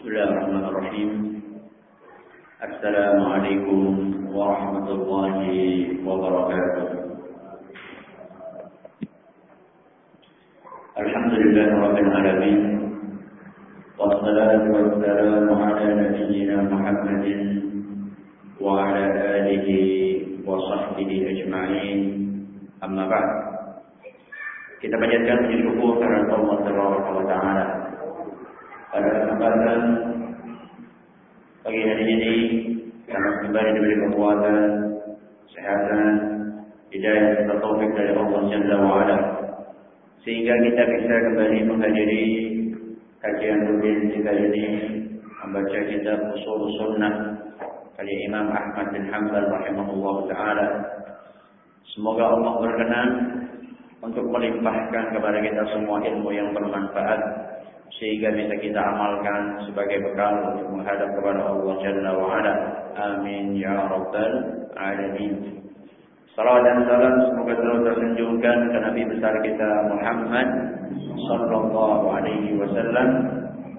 بسم الله الرحمن الرحيم السلام عليكم ورحمة الله وبركاته الحمد لله رب العالمين والصلاة والسلام على نبينا محمد وعلى آله وصحبه أجمعين أما بعد kita panjatkan puji syukur karena Allah Subhanahu wa taala. Pada kesempatan pagi hari ini karena kembali diberi kekuatan, kesehatan, hidayah serta taufik dari Allah Jalla wa ala. Sehingga kita bisa kembali menghadiri kajian rutin kita ini membaca kitab Usul Sunnah karya Imam Ahmad bin Hanbal rahimahullah taala. Semoga Allah berkenan untuk melimpahkan kepada kita semua ilmu yang bermanfaat sehingga bisa kita amalkan sebagai bekal untuk menghadap kepada Allah Jalla wa ala. Amin ya rabbal alamin. Salawat dan salam semoga selalu tersanjungkan ke Nabi besar kita Muhammad sallallahu alaihi wasallam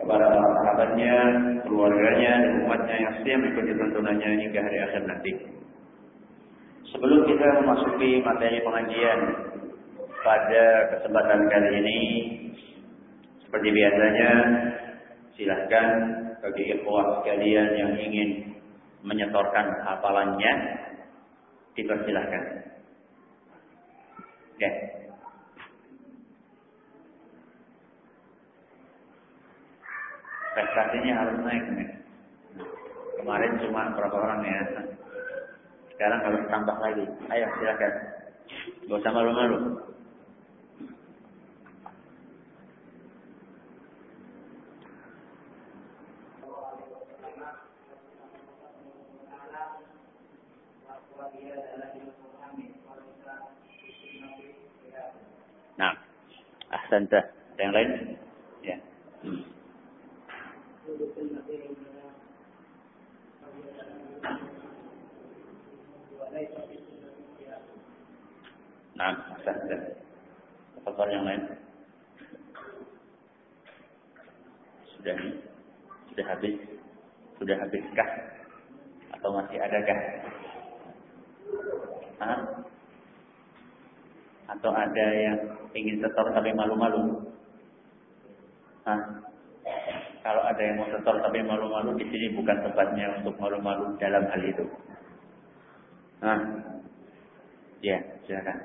kepada sahabatnya, keluarganya, dan umatnya yang setia mengikuti tuntunannya hingga hari akhir nanti. Sebelum kita memasuki materi pengajian pada kesempatan kali ini, seperti biasanya, silahkan bagi ikhwah sekalian yang ingin menyetorkan hafalannya, dipersilahkan. Oke. Okay. prestasinya harus naik nih. Kemarin cuma berapa orang ya? Sekarang harus tambah lagi. Ayo silakan. Gak usah malu-malu. Nah, ahsanta. Yang lain? Ya. Nah, saja. Faktor yang lain. Sudah sudah habis? Sudah habiskah? Atau masih adakah? Hah? Atau ada yang ingin setor tapi malu-malu? Hah? Kalau ada yang mau setor tapi malu-malu, di sini bukan tempatnya untuk malu-malu dalam hal itu. Nah, ya, silakan.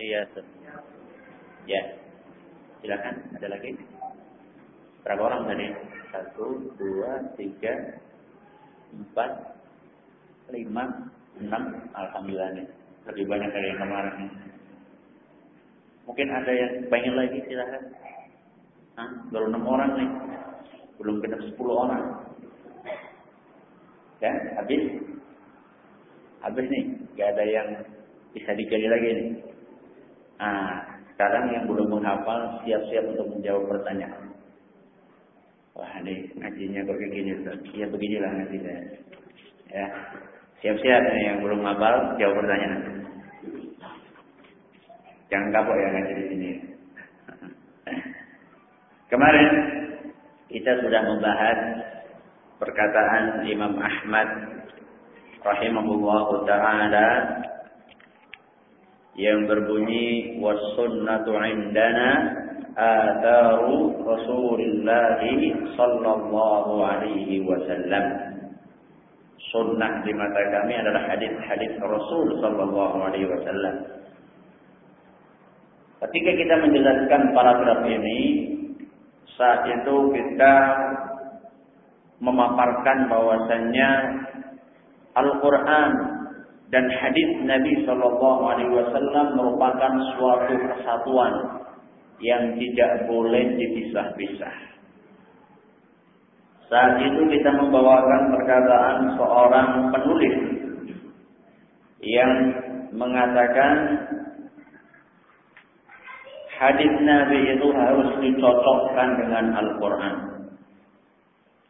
Iya, ya, silakan. Ada lagi? Berapa orang tadi? Satu, dua, tiga, empat, lima, enam. Alhamdulillah nih. Lebih banyak dari yang kemarin. Mungkin ada yang pengen lagi silahkan. Hah? Baru enam orang nih. Belum kena sepuluh orang. Ya, habis? Habis nih. Gak ada yang bisa digali lagi nih. Nah, sekarang yang belum menghafal siap-siap untuk menjawab pertanyaan. Wah, ini ngajinya kok kayak gini, Ya beginilah ngajinya. Ya. Siap-siap nih yang belum hafal jawab pertanyaan. Jangan kapok ya ngaji di sini. Kemarin kita sudah membahas perkataan Imam Ahmad rahimahullah taala yang berbunyi wasunnatu indana atharu Rasulullah sallallahu alaihi wasallam. Sunnah di mata kami adalah hadis-hadis Rasul sallallahu alaihi wasallam. Ketika kita menjelaskan paragraf ini, saat itu kita memaparkan bahwasannya Al-Quran dan hadis Nabi Shallallahu Alaihi Wasallam merupakan suatu kesatuan yang tidak boleh dipisah-pisah. Saat itu kita membawakan perkataan seorang penulis yang mengatakan hadis Nabi itu harus dicocokkan dengan Al-Quran.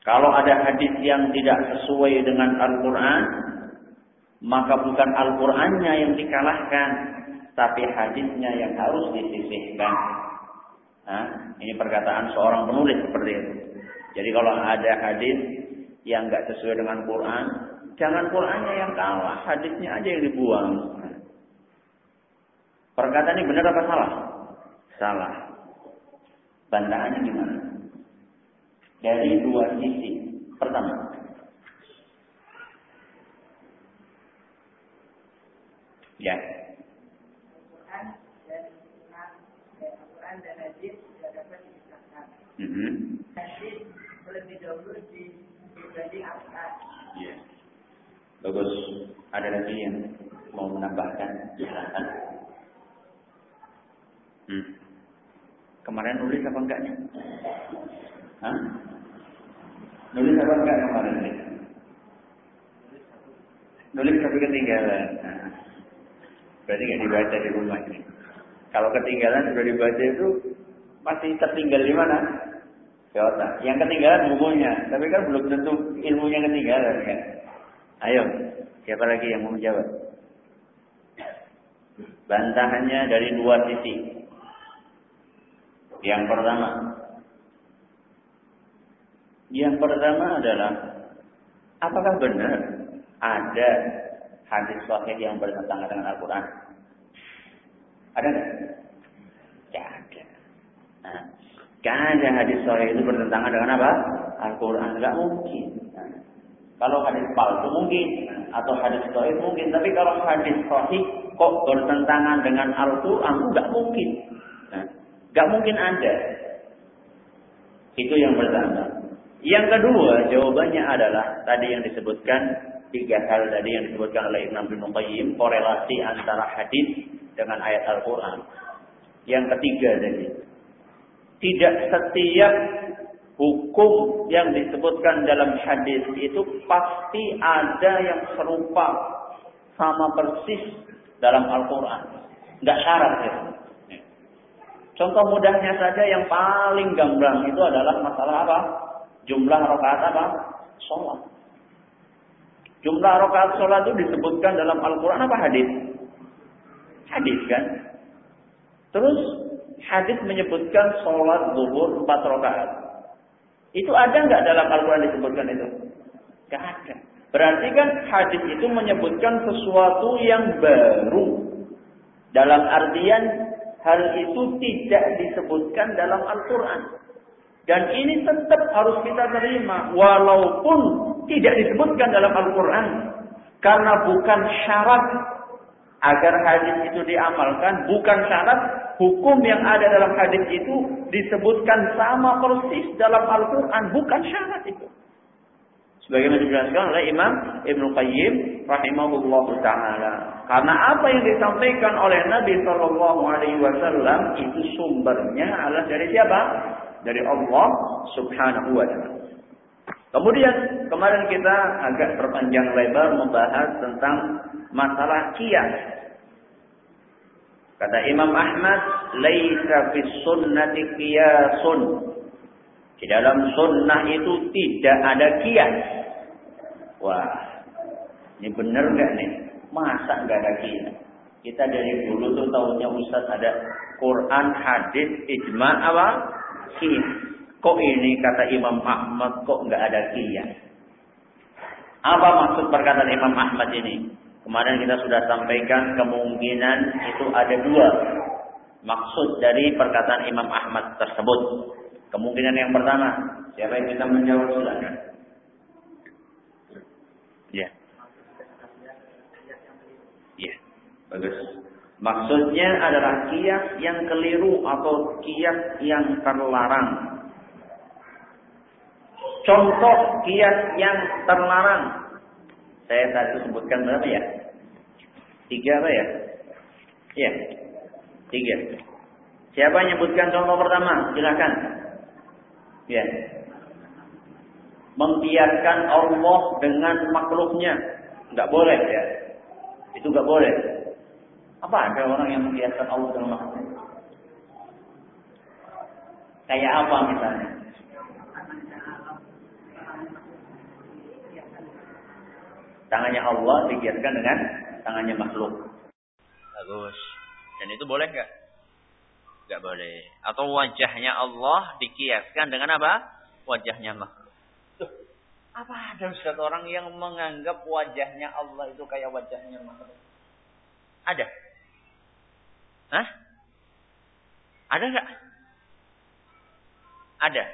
Kalau ada hadis yang tidak sesuai dengan Al-Quran, maka bukan Al-Qur'annya yang dikalahkan, tapi hadisnya yang harus disisihkan. Nah, ini perkataan seorang penulis seperti itu. Jadi kalau ada hadis yang nggak sesuai dengan Quran, jangan Qurannya yang kalah, hadisnya aja yang dibuang. Perkataan ini benar apa salah? Salah. Bantahannya gimana? Dari dua sisi. Pertama, ya. Mm -hmm. Lebih dahulu. Iya. Bagus. Ada lagi yang mau menambahkan? Silakan. Hmm. Kemarin nulis apa enggaknya? Hah? Nulis apa enggak kemarin nih? Nulis tapi ketinggalan. Nah, berarti nggak dibaca di rumah ini. Kalau ketinggalan sudah dibaca itu masih tertinggal di mana? Otak. Yang ketinggalan bukunya, tapi kan belum tentu ilmunya ketinggalan kan. Ayo, siapa lagi yang mau menjawab? Bantahannya dari dua sisi. Yang pertama, yang pertama adalah apakah benar ada hadis sahih yang bertentangan dengan Al-Quran? Ada nggak? Tidak ada. Nah, Gak ada hadis sahih itu bertentangan dengan apa? Al-Quran. Gak mungkin. Kalau hadis palsu mungkin. Atau hadis sahih mungkin. Tapi kalau hadis sahih kok bertentangan dengan Al-Quran, gak mungkin. Nah, mungkin ada. Itu yang pertama. Yang kedua, jawabannya adalah tadi yang disebutkan tiga hal tadi yang disebutkan oleh Ibn Abdul Qayyim, korelasi antara hadis dengan ayat Al-Quran. Yang ketiga tadi, tidak setiap hukum yang disebutkan dalam hadis itu pasti ada yang serupa sama persis dalam Al-Quran. Tidak syarat ya. Contoh mudahnya saja yang paling gamblang itu adalah masalah apa? Jumlah rakaat apa? Sholat. Jumlah rakaat sholat itu disebutkan dalam Al-Quran apa hadis? Hadis kan? Terus hadis menyebutkan sholat zuhur empat rakaat. Itu ada nggak dalam Al-Quran disebutkan itu? Gak ada. Berarti kan hadis itu menyebutkan sesuatu yang baru. Dalam artian hal itu tidak disebutkan dalam Al-Quran. Dan ini tetap harus kita terima. Walaupun tidak disebutkan dalam Al-Quran. Karena bukan syarat agar hadis itu diamalkan. Bukan syarat hukum yang ada dalam hadis itu disebutkan sama persis dalam Al-Quran. Bukan syarat itu. Sebagaimana dijelaskan oleh Imam Ibn Qayyim rahimahullah ta'ala. Karena apa yang disampaikan oleh Nabi Shallallahu Alaihi Wasallam itu sumbernya adalah dari siapa? Dari Allah Subhanahu Wa Taala. Kemudian kemarin kita agak berpanjang lebar membahas tentang masalah kias Kata Imam Ahmad, "Laisa fi sunnati qiyasun." Di dalam sunnah itu tidak ada kias. Wah, ini benar nggak nih? Masa nggak ada kias? Kita dari dulu tuh tahunya Ustaz ada Quran, hadis, ijma apa? Kias. Kok ini kata Imam Ahmad kok nggak ada kias? Apa maksud perkataan Imam Ahmad ini? Kemarin kita sudah sampaikan kemungkinan itu ada dua maksud dari perkataan Imam Ahmad tersebut. Kemungkinan yang pertama, siapa yang bisa menjawab silakan. Ya. Ya, bagus. Maksudnya adalah kias yang keliru atau kias yang terlarang. Contoh kias yang terlarang saya tadi sebutkan berapa ya? Tiga apa ya? Iya. Tiga. Siapa yang menyebutkan contoh pertama? Silakan. Ya. Membiarkan Allah dengan makhluknya. Enggak boleh ya. Itu enggak boleh. Apa ada orang yang membiarkan Allah dengan makhluknya? Kayak apa misalnya? Ya. Tangannya Allah dikiaskan dengan tangannya makhluk. Bagus. Dan itu boleh nggak? Nggak boleh. Atau wajahnya Allah dikiaskan dengan apa? Wajahnya makhluk. Tuh, apa ada Ustaz orang yang menganggap wajahnya Allah itu kayak wajahnya makhluk? Ada? Hah? Ada nggak? Ada.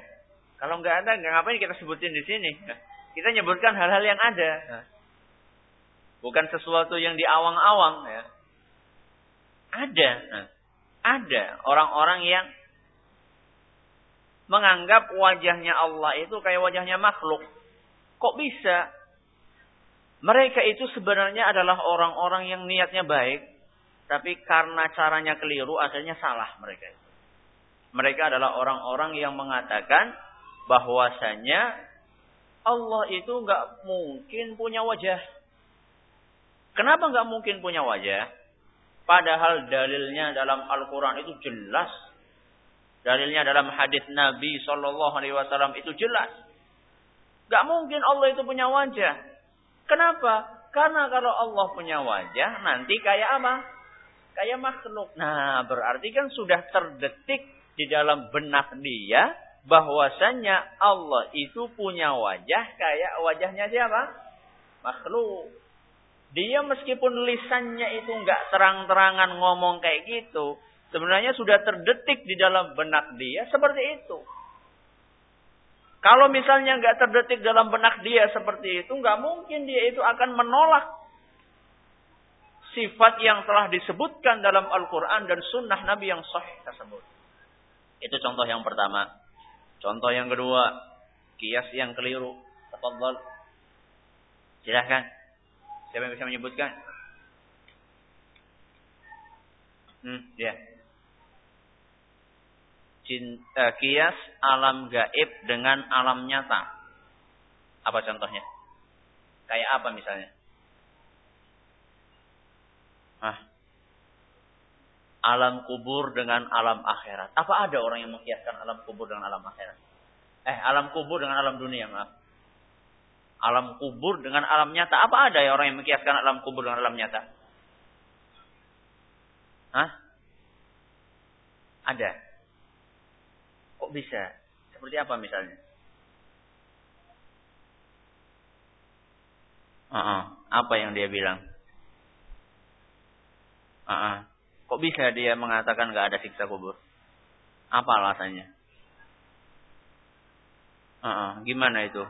Kalau nggak ada, nggak ngapain kita sebutin di sini. Kita nyebutkan hal-hal yang ada. Bukan sesuatu yang diawang-awang. Ya. Ada. Ada orang-orang yang menganggap wajahnya Allah itu kayak wajahnya makhluk. Kok bisa? Mereka itu sebenarnya adalah orang-orang yang niatnya baik, tapi karena caranya keliru akhirnya salah mereka itu. Mereka adalah orang-orang yang mengatakan bahwasanya Allah itu nggak mungkin punya wajah. Kenapa nggak mungkin punya wajah? Padahal dalilnya dalam Al-Quran itu jelas. Dalilnya dalam hadis Nabi Shallallahu Alaihi Wasallam itu jelas. Gak mungkin Allah itu punya wajah. Kenapa? Karena kalau Allah punya wajah, nanti kayak apa? Kayak makhluk. Nah, berarti kan sudah terdetik di dalam benak dia bahwasannya Allah itu punya wajah kayak wajahnya siapa? Makhluk. Dia meskipun lisannya itu nggak terang-terangan ngomong kayak gitu, sebenarnya sudah terdetik di dalam benak dia seperti itu. Kalau misalnya nggak terdetik dalam benak dia seperti itu, nggak mungkin dia itu akan menolak sifat yang telah disebutkan dalam Al-Quran dan Sunnah Nabi yang sahih tersebut. Itu contoh yang pertama. Contoh yang kedua, kias yang keliru. Tafadhol. Silahkan. Siapa yang bisa menyebutkan? Hmm, ya. Cinta, kias alam gaib dengan alam nyata. Apa contohnya? Kayak apa misalnya? Hah? alam kubur dengan alam akhirat. Apa ada orang yang mengkiaskan alam kubur dengan alam akhirat? Eh, alam kubur dengan alam dunia, maaf. Alam kubur dengan alam nyata. Apa ada ya orang yang mengkiaskan alam kubur dengan alam nyata? Hah? Ada. Kok bisa? Seperti apa misalnya? Uh -uh. Apa yang dia bilang? Uh -uh. Kok bisa dia mengatakan nggak ada siksa kubur? Apa alasannya? Uh -uh, gimana itu?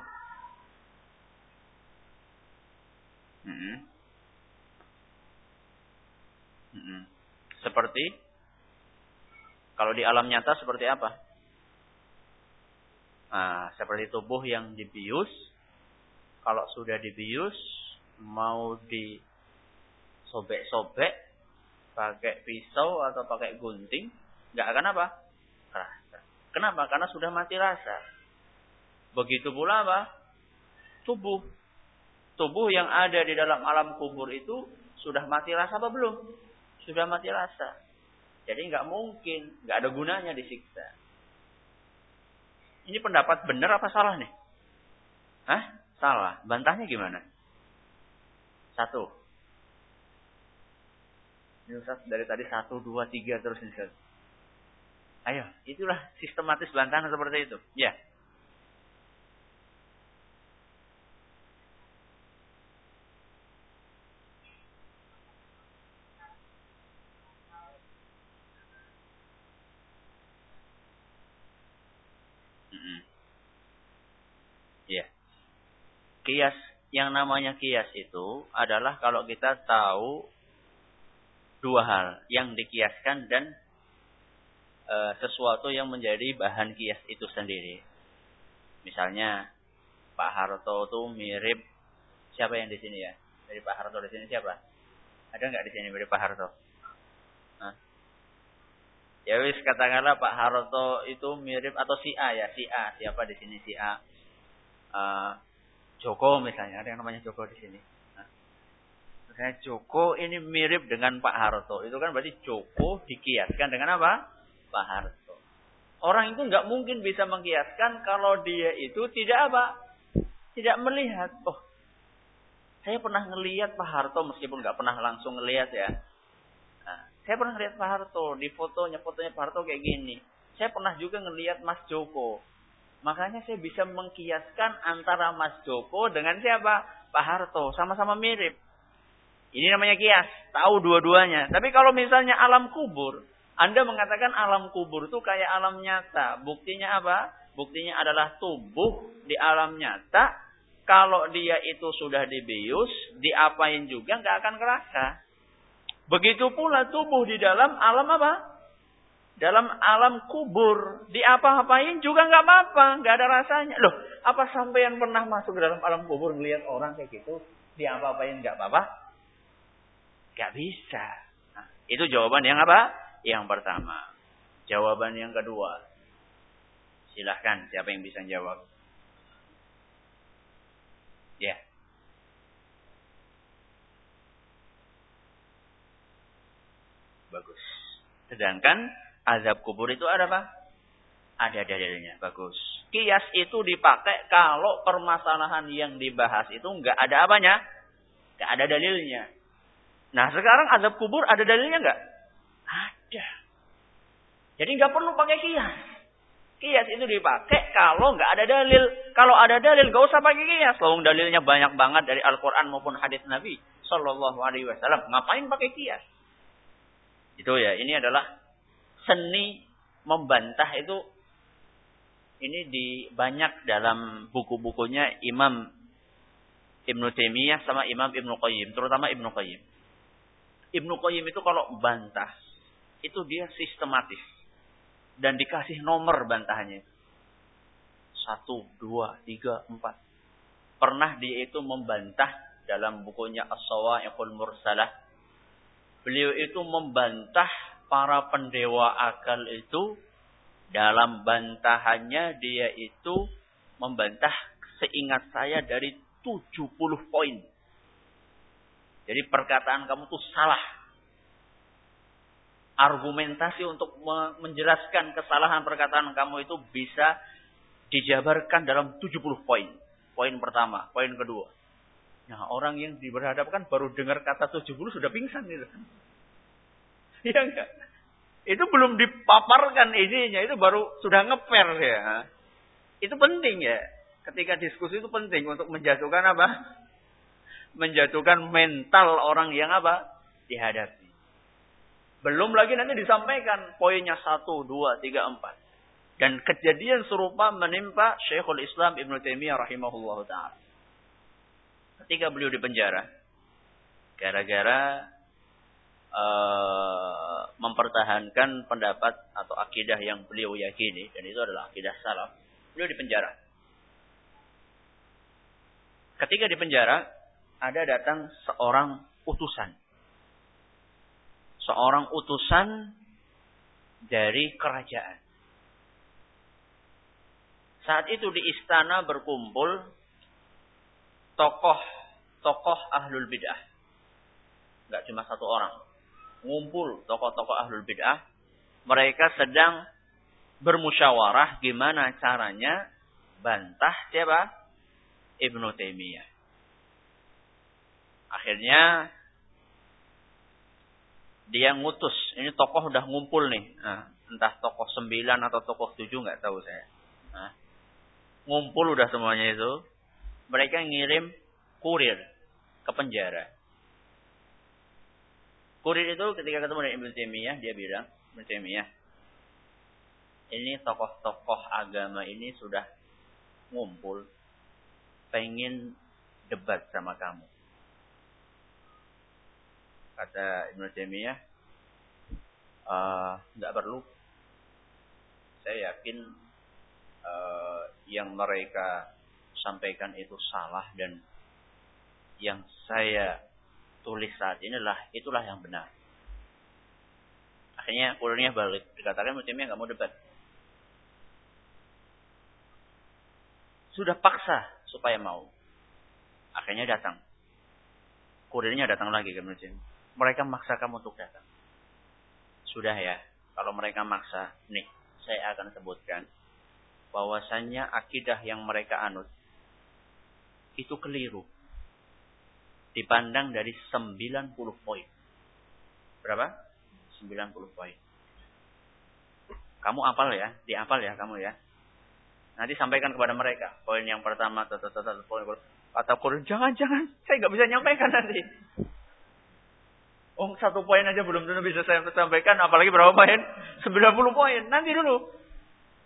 Hmm. Hmm. Seperti kalau di alam nyata seperti apa? Nah, seperti tubuh yang dibius. Kalau sudah dibius, mau disobek-sobek, pakai pisau atau pakai gunting, nggak akan apa? Rasa. Kenapa? Karena sudah mati rasa. Begitu pula apa? Tubuh. Tubuh yang ada di dalam alam kubur itu sudah mati rasa apa belum? Sudah mati rasa. Jadi nggak mungkin, nggak ada gunanya disiksa. Ini pendapat benar apa salah nih? Hah? Salah. Bantahnya gimana? Satu. Ini Ustaz dari tadi satu, dua, tiga terus nih. Ayo, itulah sistematis bantahan seperti itu. Ya. Kias yang namanya kias itu adalah kalau kita tahu dua hal yang dikiaskan dan e, sesuatu yang menjadi bahan kias itu sendiri. Misalnya Pak Harto itu mirip siapa yang di sini ya? Dari Pak Harto di sini siapa? Ada nggak di sini mirip Pak Harto? Hah? Ya wis katakanlah Pak Harto itu mirip atau si A ya si A siapa di sini si A? Uh, Joko misalnya ada yang namanya Joko di sini Misalnya Joko ini mirip dengan Pak Harto. Itu kan berarti Joko dikiaskan dengan apa? Pak Harto. Orang itu nggak mungkin bisa mengkiaskan kalau dia itu tidak apa? Tidak melihat. Oh, Saya pernah ngelihat Pak Harto meskipun nggak pernah langsung ngelihat ya. Nah, saya pernah ngelihat Pak Harto di fotonya, fotonya Pak Harto kayak gini. Saya pernah juga ngelihat Mas Joko. Makanya saya bisa mengkiaskan antara Mas Joko dengan siapa? Pak Harto. Sama-sama mirip. Ini namanya kias. Tahu dua-duanya. Tapi kalau misalnya alam kubur. Anda mengatakan alam kubur itu kayak alam nyata. Buktinya apa? Buktinya adalah tubuh di alam nyata. Kalau dia itu sudah dibius, diapain juga nggak akan kerasa. Begitu pula tubuh di dalam alam apa? Dalam alam kubur. Diapa-apain juga nggak apa-apa. nggak ada rasanya. Loh, apa sampai yang pernah masuk ke dalam alam kubur melihat orang kayak gitu? Diapa-apain nggak apa-apa? Nggak bisa. Nah, itu jawaban yang apa? Yang pertama. Jawaban yang kedua. Silahkan, siapa yang bisa jawab? Ya. Bagus. Sedangkan azab kubur itu ada apa? Ada dalilnya. Bagus. Kias itu dipakai kalau permasalahan yang dibahas itu nggak ada apanya? Nggak ada dalilnya. Nah sekarang azab kubur ada dalilnya nggak? Ada. Jadi nggak perlu pakai kias. Kias itu dipakai kalau nggak ada dalil. Kalau ada dalil, nggak usah pakai kias. Kalau dalilnya banyak banget dari Al-Quran maupun hadis Nabi Shallallahu Alaihi Wasallam. Ngapain pakai kias? Itu ya. Ini adalah seni membantah itu. Ini di banyak dalam buku-bukunya Imam Ibnu Taimiyah sama Imam Ibnu Qayyim, terutama Ibnu Qayyim. Ibnu Qayyim itu kalau bantah itu dia sistematis dan dikasih nomor bantahannya. Satu, dua, tiga, empat. Pernah dia itu membantah dalam bukunya As-Sawa'iqul Mursalah. Beliau itu membantah para pendewa akal itu dalam bantahannya dia itu membantah seingat saya dari 70 poin. Jadi perkataan kamu tuh salah argumentasi untuk menjelaskan kesalahan perkataan kamu itu bisa dijabarkan dalam 70 poin. Poin pertama, poin kedua. Nah, orang yang diberhadapkan baru dengar kata 70 sudah pingsan gitu. Iya enggak? Itu belum dipaparkan isinya, itu baru sudah ngeper ya. Itu penting ya. Ketika diskusi itu penting untuk menjatuhkan apa? Menjatuhkan mental orang yang apa? Dihadapi. Belum lagi nanti disampaikan poinnya satu, dua, tiga, empat. Dan kejadian serupa menimpa Syekhul Islam Ibn Taimiyah rahimahullah ta'ala. Ketika beliau di penjara. Gara-gara uh, mempertahankan pendapat atau akidah yang beliau yakini. Dan itu adalah akidah salaf. Beliau di penjara. Ketika di penjara, ada datang seorang utusan seorang utusan dari kerajaan. Saat itu di istana berkumpul tokoh-tokoh ahlul bid'ah. Enggak cuma satu orang. Ngumpul tokoh-tokoh ahlul bid'ah. Mereka sedang bermusyawarah gimana caranya bantah siapa? Ibnu Taimiyah. Akhirnya dia ngutus. Ini tokoh udah ngumpul nih. Nah, entah tokoh sembilan atau tokoh tujuh nggak tahu saya. Nah, ngumpul udah semuanya itu. Mereka ngirim kurir ke penjara. Kurir itu ketika ketemu dengan Ibnu Taimiyah dia bilang, Ibnu Taimiyah, ini tokoh-tokoh agama ini sudah ngumpul pengen debat sama kamu. Kata Ibnu Taimiyah uh, nggak perlu. Saya yakin uh, yang mereka sampaikan itu salah dan yang saya tulis saat ini inilah itulah yang benar. Akhirnya kulirnya balik. Dikatakan Ibnu Taimiyah nggak mau debat. Sudah paksa supaya mau. Akhirnya datang. Kurirnya datang lagi ke Taimiyah mereka maksa kamu untuk datang. Sudah ya, kalau mereka maksa, nih, saya akan sebutkan bahwasannya akidah yang mereka anut itu keliru. Dipandang dari 90 poin. Berapa? 90 poin. Kamu apal ya, diapal ya kamu ya. Nanti sampaikan kepada mereka. Poin yang pertama, poin kata Quran, jangan, jangan, saya nggak bisa nyampaikan nanti. Oh, satu poin aja belum tentu bisa saya sampaikan, apalagi berapa poin? 90 poin. Nanti dulu.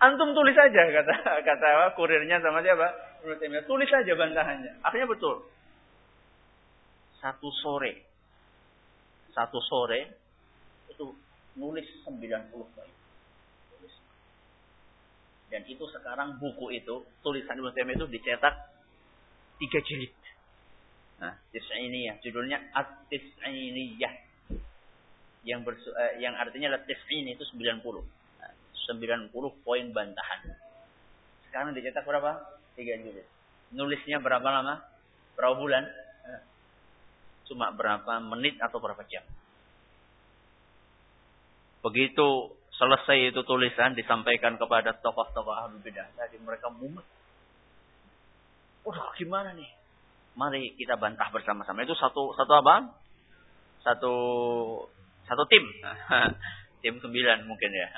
Antum tulis saja kata kata kurirnya sama siapa? Tulis saja bantahannya. Akhirnya betul. Satu sore. Satu sore itu nulis 90 poin. Dan itu sekarang buku itu, tulisan Ibnu Taimiyah itu dicetak tiga jilid. Nah, ya judulnya At-Tis'iniyah. Yang bersu, eh, yang artinya adalah tis'in itu 90. Nah, 90 poin bantahan. Sekarang dicetak berapa? Tiga jilid. Nulisnya berapa lama? Berapa bulan? Cuma berapa menit atau berapa jam. Begitu selesai itu tulisan disampaikan kepada tokoh-tokoh ahli bidah. Tadi mereka mumet. Waduh, gimana nih? Mari kita bantah bersama-sama. Itu satu satu apa? Satu satu tim. tim sembilan mungkin ya.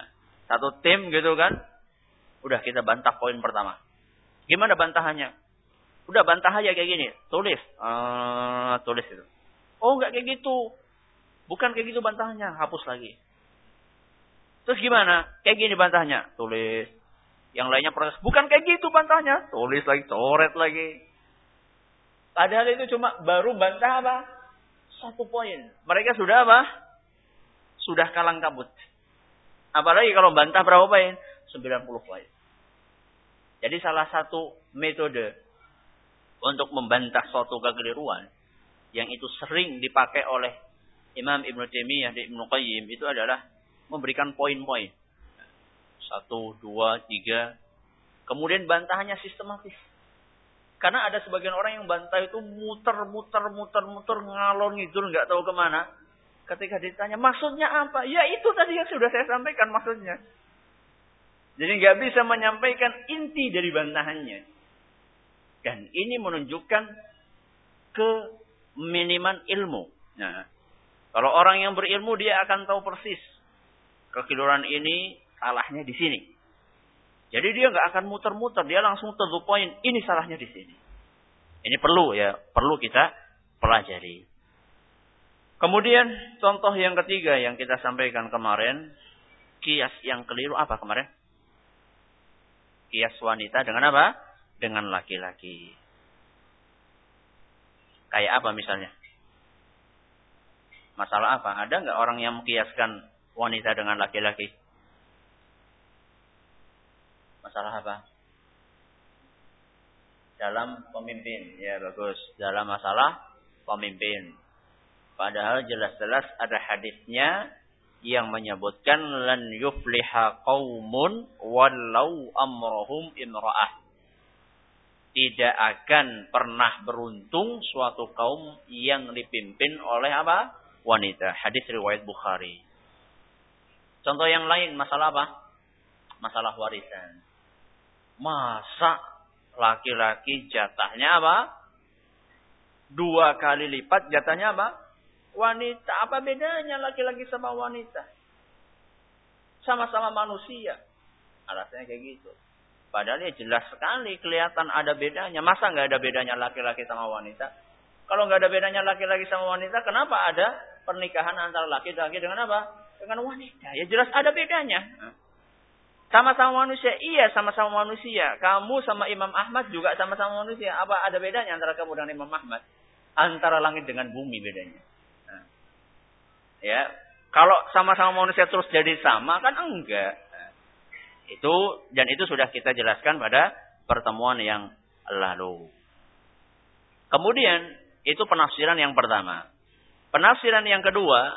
Satu tim gitu kan. Udah kita bantah poin pertama. Gimana bantahannya? Udah bantah aja kayak gini. Tulis. Uh, tulis itu. Oh enggak kayak gitu. Bukan kayak gitu bantahannya. Hapus lagi. Terus gimana? Kayak gini bantahnya. Tulis. Yang lainnya protes. Bukan kayak gitu bantahnya. Tulis lagi, coret lagi. Padahal itu cuma baru bantah apa? Satu poin. Mereka sudah apa? Sudah kalang kabut. Apalagi kalau bantah berapa poin? 90 poin. Jadi salah satu metode untuk membantah suatu kekeliruan yang itu sering dipakai oleh Imam Ibn Taimiyah di Ibn Qayyim itu adalah memberikan poin-poin. Satu, dua, tiga. Kemudian bantahannya sistematis. Karena ada sebagian orang yang bantah itu muter, muter, muter, muter, ngalor ngidul, nggak tahu ke mana. Ketika ditanya, maksudnya apa? Ya itu tadi yang sudah saya sampaikan maksudnya. Jadi nggak bisa menyampaikan inti dari bantahannya. Dan ini menunjukkan ke miniman ilmu. Nah, kalau orang yang berilmu dia akan tahu persis kekeliruan ini salahnya di sini. Jadi dia nggak akan muter-muter, dia langsung to the point. Ini salahnya di sini. Ini perlu ya, perlu kita pelajari. Kemudian contoh yang ketiga yang kita sampaikan kemarin, kias yang keliru apa kemarin? Kias wanita dengan apa? Dengan laki-laki. Kayak apa misalnya? Masalah apa? Ada nggak orang yang mengkiaskan wanita dengan laki-laki. Masalah apa? Dalam pemimpin. Ya bagus. Dalam masalah pemimpin. Padahal jelas-jelas ada hadisnya yang menyebutkan lan yufliha qaumun walau amrohum imra'ah. Tidak akan pernah beruntung suatu kaum yang dipimpin oleh apa? Wanita. Hadis riwayat Bukhari. Contoh yang lain, masalah apa? Masalah warisan. Masa laki-laki jatahnya apa? Dua kali lipat jatahnya apa? Wanita. Apa bedanya laki-laki sama wanita? Sama-sama manusia. Alasannya kayak gitu. Padahal ya jelas sekali kelihatan ada bedanya. Masa nggak ada bedanya laki-laki sama wanita? Kalau nggak ada bedanya laki-laki sama wanita, kenapa ada pernikahan antara laki-laki dengan apa? dengan wanita. Ya jelas ada bedanya. Sama-sama manusia. Iya, sama-sama manusia. Kamu sama Imam Ahmad juga sama-sama manusia. Apa ada bedanya antara kamu dengan Imam Ahmad? Antara langit dengan bumi bedanya. Nah. Ya, kalau sama-sama manusia terus jadi sama kan enggak. Itu dan itu sudah kita jelaskan pada pertemuan yang lalu. Kemudian itu penafsiran yang pertama. Penafsiran yang kedua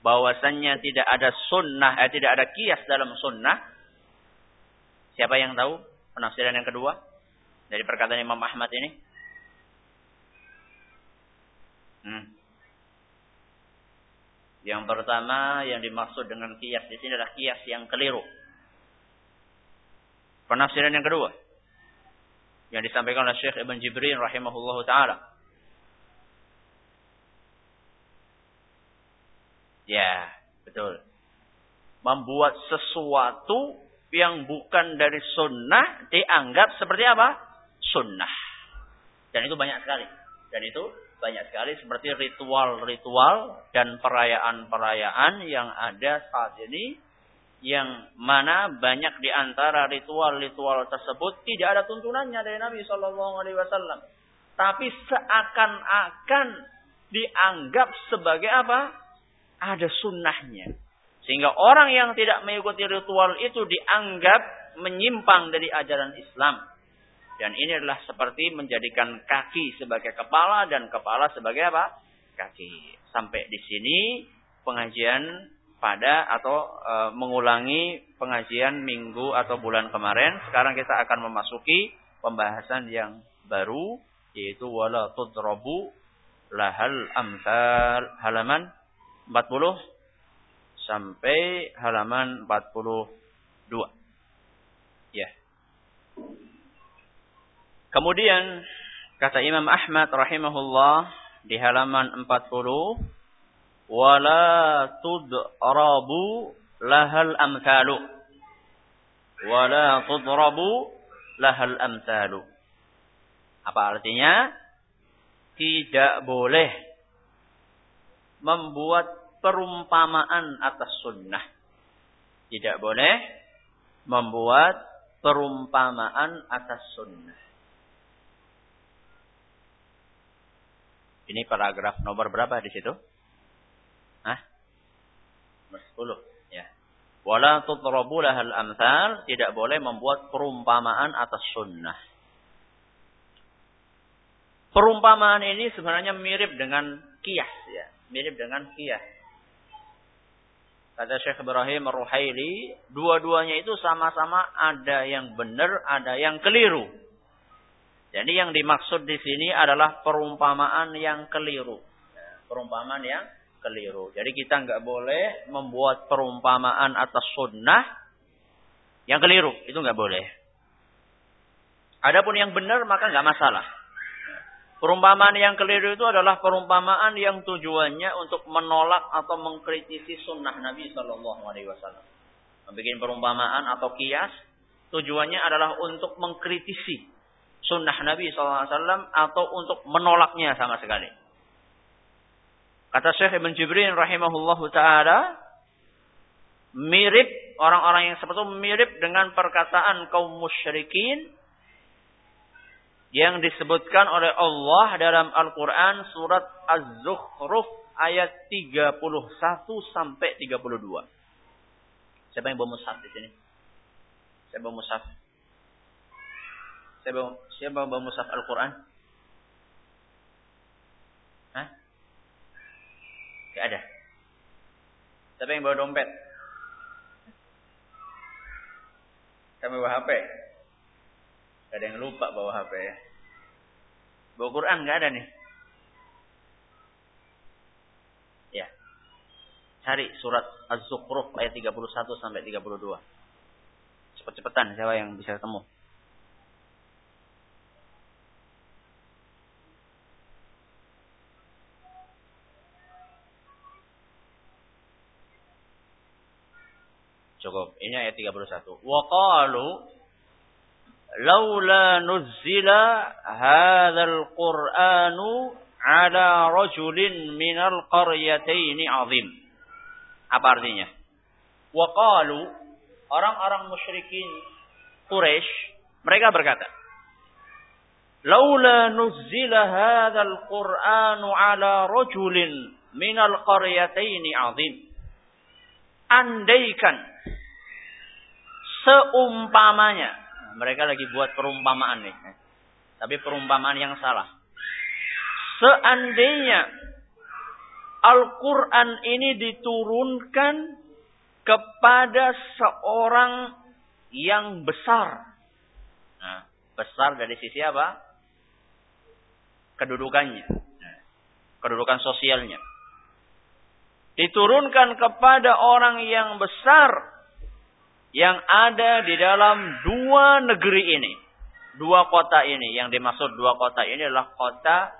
bahwasannya tidak ada sunnah, eh, tidak ada kias dalam sunnah. Siapa yang tahu penafsiran yang kedua dari perkataan Imam Ahmad ini? Hmm. Yang pertama yang dimaksud dengan kias di sini adalah kias yang keliru. Penafsiran yang kedua yang disampaikan oleh Syekh Ibn Jibrin rahimahullah taala. Ya, betul. Membuat sesuatu yang bukan dari sunnah dianggap seperti apa? Sunnah. Dan itu banyak sekali. Dan itu banyak sekali seperti ritual-ritual dan perayaan-perayaan yang ada saat ini yang mana banyak di antara ritual-ritual tersebut tidak ada tuntunannya dari Nabi Shallallahu Alaihi Wasallam, tapi seakan-akan dianggap sebagai apa? Ada sunnahnya, sehingga orang yang tidak mengikuti ritual itu dianggap menyimpang dari ajaran Islam. Dan ini adalah seperti menjadikan kaki sebagai kepala dan kepala sebagai apa? Kaki. Sampai di sini pengajian pada atau e, mengulangi pengajian minggu atau bulan kemarin. Sekarang kita akan memasuki pembahasan yang baru yaitu wala tudrabu lahal amsal halaman 40 sampai halaman 42. Ya. Kemudian kata Imam Ahmad rahimahullah di halaman 40 wala tudrabu lahal amsalu. Wala tudrabu lahal amsalu. Apa artinya? Tidak boleh membuat perumpamaan atas sunnah. Tidak boleh membuat perumpamaan atas sunnah. Ini paragraf nomor berapa di situ? 10. Ya. Wala tudrabu lahal amthal. Tidak boleh membuat perumpamaan atas sunnah. Perumpamaan ini sebenarnya mirip dengan kias. ya, Mirip dengan kias. Kata Syekh Ibrahim Ruhaili, dua-duanya itu sama-sama ada yang benar, ada yang keliru. Jadi yang dimaksud di sini adalah perumpamaan yang keliru. Perumpamaan yang keliru. Jadi kita nggak boleh membuat perumpamaan atas sunnah yang keliru. Itu nggak boleh. Adapun yang benar maka nggak masalah. Perumpamaan yang keliru itu adalah perumpamaan yang tujuannya untuk menolak atau mengkritisi sunnah Nabi Shallallahu Alaihi Wasallam. Membuat perumpamaan atau kias tujuannya adalah untuk mengkritisi sunnah Nabi SAW atau untuk menolaknya sama sekali. Kata Syekh Ibn Jibrin rahimahullahu taala mirip orang-orang yang seperti itu mirip dengan perkataan kaum musyrikin yang disebutkan oleh Allah dalam Al-Qur'an surat Az-Zukhruf ayat 31 sampai 32. Siapa yang bawa mushaf di sini? Siapa bawa mushaf? Siapa, bawa mushaf Al-Quran? Hah? Gak ada. Siapa yang bawa dompet? Siapa bawa HP? Gak ada yang lupa bawa HP ya. Bawa Quran gak ada nih. Ya. Cari surat Az-Zukhruf ayat 31 sampai 32. Cepet-cepetan siapa yang bisa ketemu. Cukup. Ini ayat 31. Wa qalu laula nuzzila hadzal qur'anu ala rajulin minal qaryataini azim. Apa artinya? Wa qalu orang-orang musyrikin Quraisy mereka berkata Laula nuzzila hadzal qur'anu ala rajulin minal qaryataini azim andaikan seumpamanya mereka lagi buat perumpamaan nih tapi perumpamaan yang salah seandainya Al-Quran ini diturunkan kepada seorang yang besar. Nah, besar dari sisi apa? Kedudukannya. Nah, kedudukan sosialnya diturunkan kepada orang yang besar yang ada di dalam dua negeri ini. Dua kota ini. Yang dimaksud dua kota ini adalah kota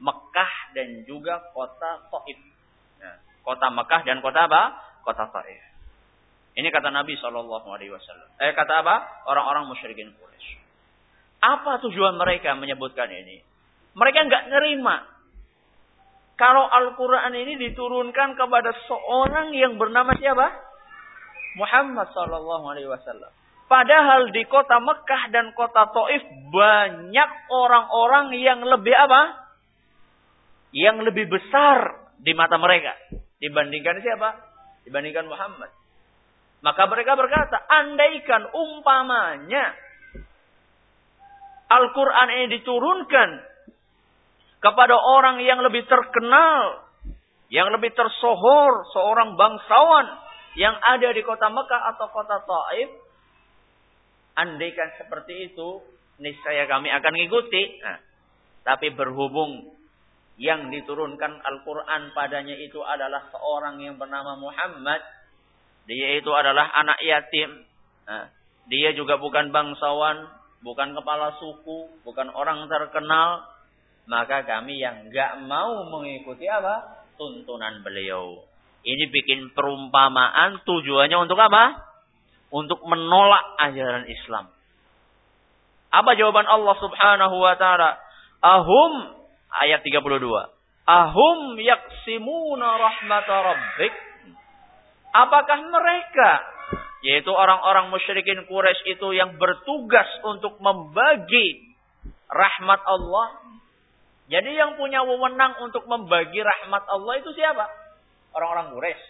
Mekah dan juga kota Taif. Nah, kota Mekah dan kota apa? Kota Taif. Ini kata Nabi Shallallahu Alaihi Wasallam. Eh kata apa? Orang-orang musyrikin Quraisy. Apa tujuan mereka menyebutkan ini? Mereka nggak nerima kalau Al-Quran ini diturunkan kepada seorang yang bernama siapa? Muhammad Sallallahu Alaihi Wasallam. Padahal di kota Mekah dan kota Taif banyak orang-orang yang lebih apa? Yang lebih besar di mata mereka dibandingkan siapa? Dibandingkan Muhammad. Maka mereka berkata, andaikan umpamanya Al-Quran ini diturunkan kepada orang yang lebih terkenal, yang lebih tersohor, seorang bangsawan yang ada di kota Mekah atau kota Taif, andaikan seperti itu, niscaya kami akan mengikuti. Nah, tapi berhubung yang diturunkan Al-Quran padanya itu adalah seorang yang bernama Muhammad, dia itu adalah anak yatim, nah, dia juga bukan bangsawan, bukan kepala suku, bukan orang terkenal, maka kami yang nggak mau mengikuti apa? Tuntunan beliau. Ini bikin perumpamaan tujuannya untuk apa? Untuk menolak ajaran Islam. Apa jawaban Allah Subhanahu wa taala? Ahum ayat 32. Ahum yaksimuna rahmat rabbik? Apakah mereka yaitu orang-orang musyrikin Quraisy itu yang bertugas untuk membagi rahmat Allah jadi yang punya wewenang untuk membagi rahmat Allah itu siapa? Orang-orang Quraisy.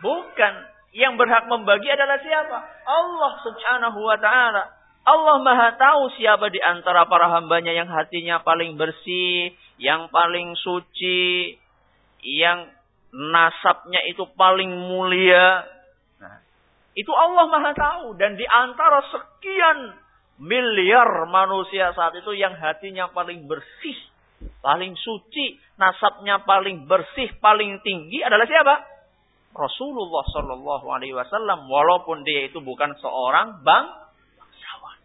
Bukan. Yang berhak membagi adalah siapa? Allah subhanahu wa ta'ala. Allah maha tahu siapa di antara para hambanya yang hatinya paling bersih, yang paling suci, yang nasabnya itu paling mulia. Nah, itu Allah maha tahu. Dan di antara sekian miliar manusia saat itu yang hatinya paling bersih, paling suci, nasabnya paling bersih, paling tinggi adalah siapa? Rasulullah Shallallahu Alaihi Wasallam. Walaupun dia itu bukan seorang bang bangsawan.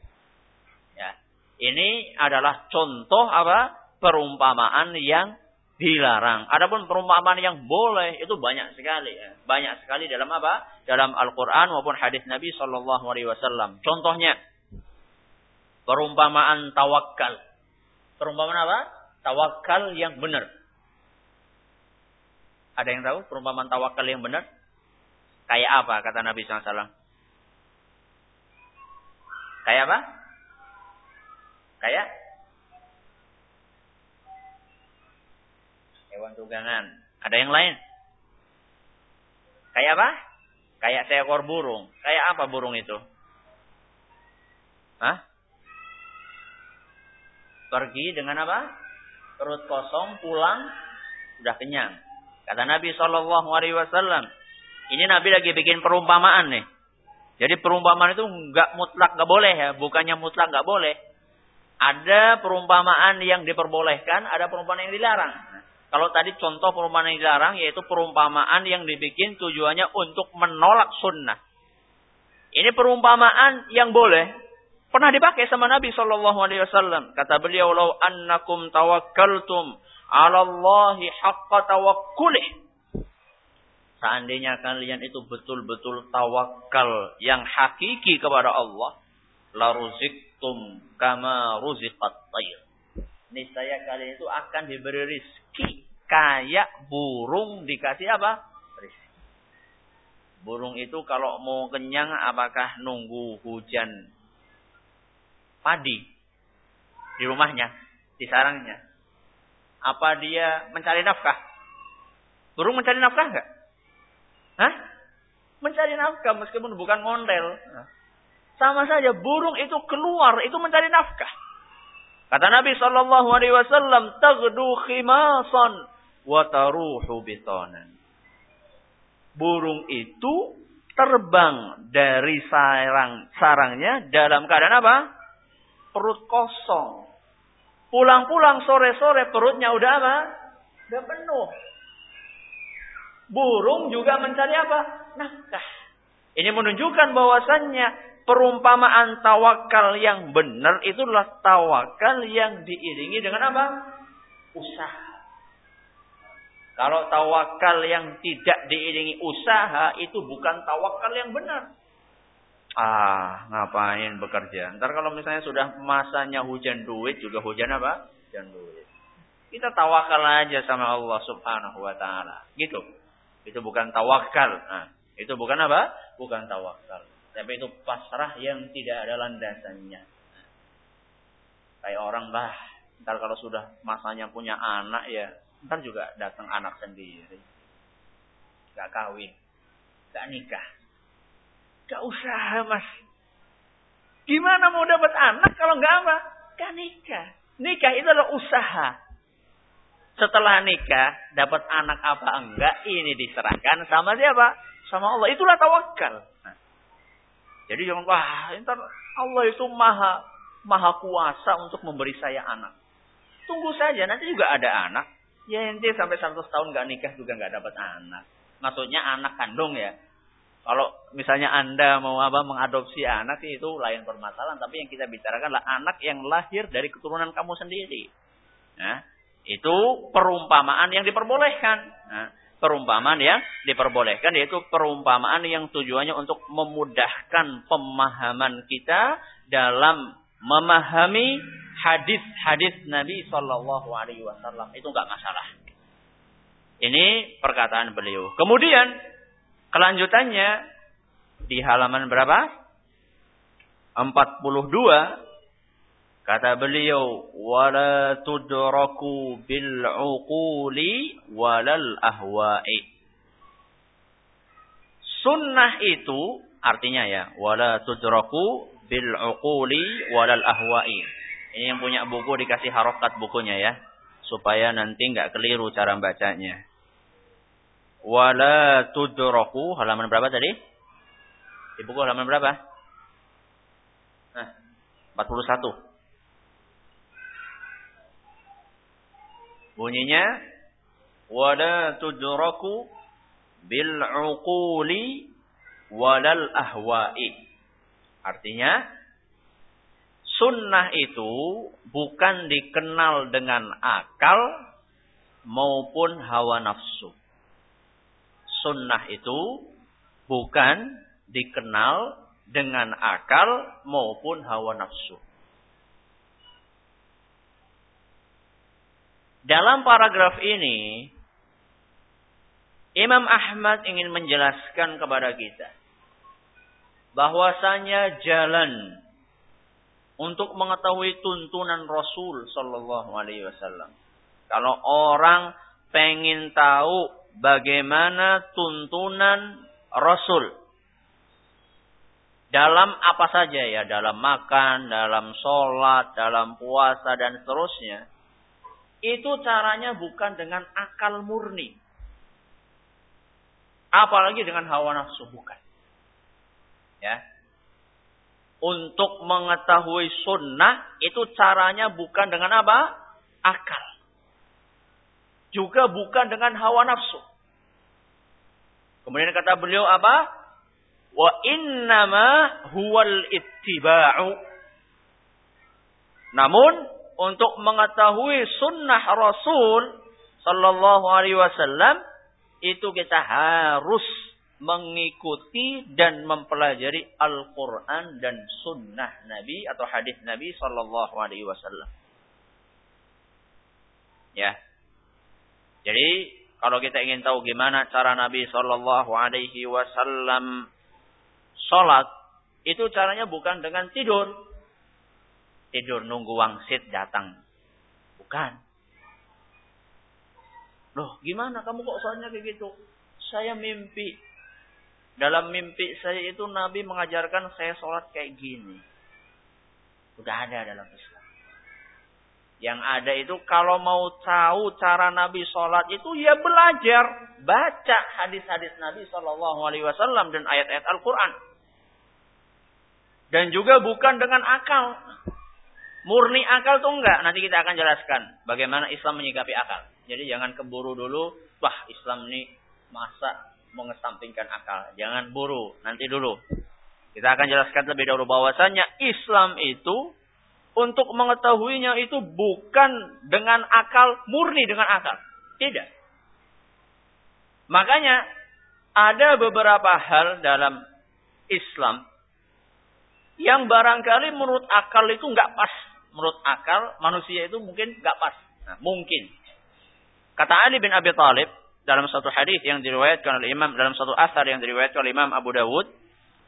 Ya, ini adalah contoh apa? Perumpamaan yang dilarang. Adapun perumpamaan yang boleh itu banyak sekali. Ya. Banyak sekali dalam apa? Dalam Al-Quran maupun hadis Nabi Shallallahu Alaihi Wasallam. Contohnya Perumpamaan tawakal. Perumpamaan apa? Tawakal yang benar. Ada yang tahu perumpamaan tawakal yang benar? Kayak apa kata Nabi SAW? Kayak apa? Kayak? Hewan tunggangan. Ada yang lain? Kayak apa? Kayak seekor burung. Kayak apa burung itu? Hah? Pergi dengan apa? Perut kosong, pulang sudah kenyang. Kata Nabi Shallallahu Alaihi Wasallam. Ini Nabi lagi bikin perumpamaan nih. Jadi perumpamaan itu nggak mutlak nggak boleh ya, bukannya mutlak nggak boleh. Ada perumpamaan yang diperbolehkan, ada perumpamaan yang dilarang. kalau tadi contoh perumpamaan yang dilarang yaitu perumpamaan yang dibikin tujuannya untuk menolak sunnah. Ini perumpamaan yang boleh, Pernah dipakai sama Nabi Shallallahu Alaihi Wasallam. Kata beliau, "Lau annakum tawakkaltum ala Allahi haqqa tawakkulih." Seandainya kalian itu betul-betul tawakal yang hakiki kepada Allah, la ruziktum kama ruziqat tayr. Niscaya kalian itu akan diberi rizki kayak burung dikasih apa? Rizki. Burung itu kalau mau kenyang apakah nunggu hujan padi di rumahnya, di sarangnya. Apa dia mencari nafkah? Burung mencari nafkah enggak? Hah? Mencari nafkah meskipun bukan ngondel. Sama saja burung itu keluar itu mencari nafkah. Kata Nabi Shallallahu Alaihi Wasallam, "Tagdu khimasan wa taruhu bitanan." Burung itu terbang dari sarang sarangnya dalam keadaan apa? Perut kosong. Pulang-pulang sore-sore perutnya udah apa? Udah penuh. Burung juga mencari apa? Nafkah. Ini menunjukkan bahwasannya perumpamaan tawakal yang benar itulah tawakal yang diiringi dengan apa? Usaha. Kalau tawakal yang tidak diiringi usaha itu bukan tawakal yang benar. Ah, ngapain bekerja? Ntar kalau misalnya sudah masanya hujan duit juga hujan apa? Hujan duit. Kita tawakal aja sama Allah Subhanahu wa taala. Gitu. Itu bukan tawakal. Nah, itu bukan apa? Bukan tawakal. Tapi itu pasrah yang tidak ada landasannya. Kayak orang bah, ntar kalau sudah masanya punya anak ya, ntar juga datang anak sendiri. Gak kawin, gak nikah. Gak usaha mas. Gimana mau dapat anak kalau nggak apa? Gak nikah. Nikah itu adalah usaha. Setelah nikah, dapat anak apa enggak, ini diserahkan sama siapa? Sama Allah. Itulah tawakal. Jadi jangan, wah, ntar Allah itu maha maha kuasa untuk memberi saya anak. Tunggu saja, nanti juga ada anak. Ya nanti sampai 100 tahun nggak nikah juga nggak dapat anak. Maksudnya anak kandung ya. Kalau misalnya Anda mau apa mengadopsi anak itu lain permasalahan, tapi yang kita bicarakan adalah anak yang lahir dari keturunan kamu sendiri. Nah, itu perumpamaan yang diperbolehkan. Nah, perumpamaan yang diperbolehkan yaitu perumpamaan yang tujuannya untuk memudahkan pemahaman kita dalam memahami hadis-hadis Nabi Shallallahu Alaihi Wasallam itu nggak masalah. Ini perkataan beliau. Kemudian Kelanjutannya di halaman berapa? 42 kata beliau wala tudraku bil uquli walal ahwa'i. Sunnah itu artinya ya wala tudraku bil uquli walal ahwa'i. Ini yang punya buku dikasih harokat bukunya ya supaya nanti nggak keliru cara bacanya wala tudraku halaman berapa tadi? Di buku halaman berapa? Nah, 41. Bunyinya wala tudraku bil uquli walal ahwa'i. Artinya sunnah itu bukan dikenal dengan akal maupun hawa nafsu sunnah itu bukan dikenal dengan akal maupun hawa nafsu. Dalam paragraf ini, Imam Ahmad ingin menjelaskan kepada kita bahwasanya jalan untuk mengetahui tuntunan Rasul Shallallahu Alaihi Wasallam. Kalau orang pengen tahu bagaimana tuntunan Rasul dalam apa saja ya, dalam makan, dalam sholat, dalam puasa dan seterusnya, itu caranya bukan dengan akal murni. Apalagi dengan hawa nafsu bukan. Ya. Untuk mengetahui sunnah itu caranya bukan dengan apa? Akal juga bukan dengan hawa nafsu. Kemudian kata beliau apa? Wa innama huwal ittiba'u. Namun untuk mengetahui sunnah Rasul sallallahu alaihi wasallam itu kita harus mengikuti dan mempelajari Al-Quran dan Sunnah Nabi atau hadis Nabi Sallallahu Alaihi Wasallam. Ya, jadi kalau kita ingin tahu gimana cara Nabi Shallallahu Alaihi Wasallam sholat, itu caranya bukan dengan tidur. Tidur nunggu wangsit datang. Bukan. Loh, gimana kamu kok soalnya kayak gitu? Saya mimpi. Dalam mimpi saya itu Nabi mengajarkan saya sholat kayak gini. Udah ada dalam Islam. Yang ada itu kalau mau tahu cara Nabi sholat itu ya belajar. Baca hadis-hadis Nabi Shallallahu Alaihi Wasallam dan ayat-ayat Al-Quran. Dan juga bukan dengan akal. Murni akal tuh enggak. Nanti kita akan jelaskan bagaimana Islam menyikapi akal. Jadi jangan keburu dulu. Wah Islam ini masa mengesampingkan akal. Jangan buru. Nanti dulu. Kita akan jelaskan lebih dahulu bahwasanya Islam itu untuk mengetahuinya itu bukan dengan akal, murni dengan akal. Tidak. Makanya ada beberapa hal dalam Islam yang barangkali menurut akal itu nggak pas. Menurut akal manusia itu mungkin nggak pas. Nah, mungkin. Kata Ali bin Abi Thalib dalam satu hadis yang diriwayatkan oleh Imam dalam satu asar yang diriwayatkan oleh Imam Abu Dawud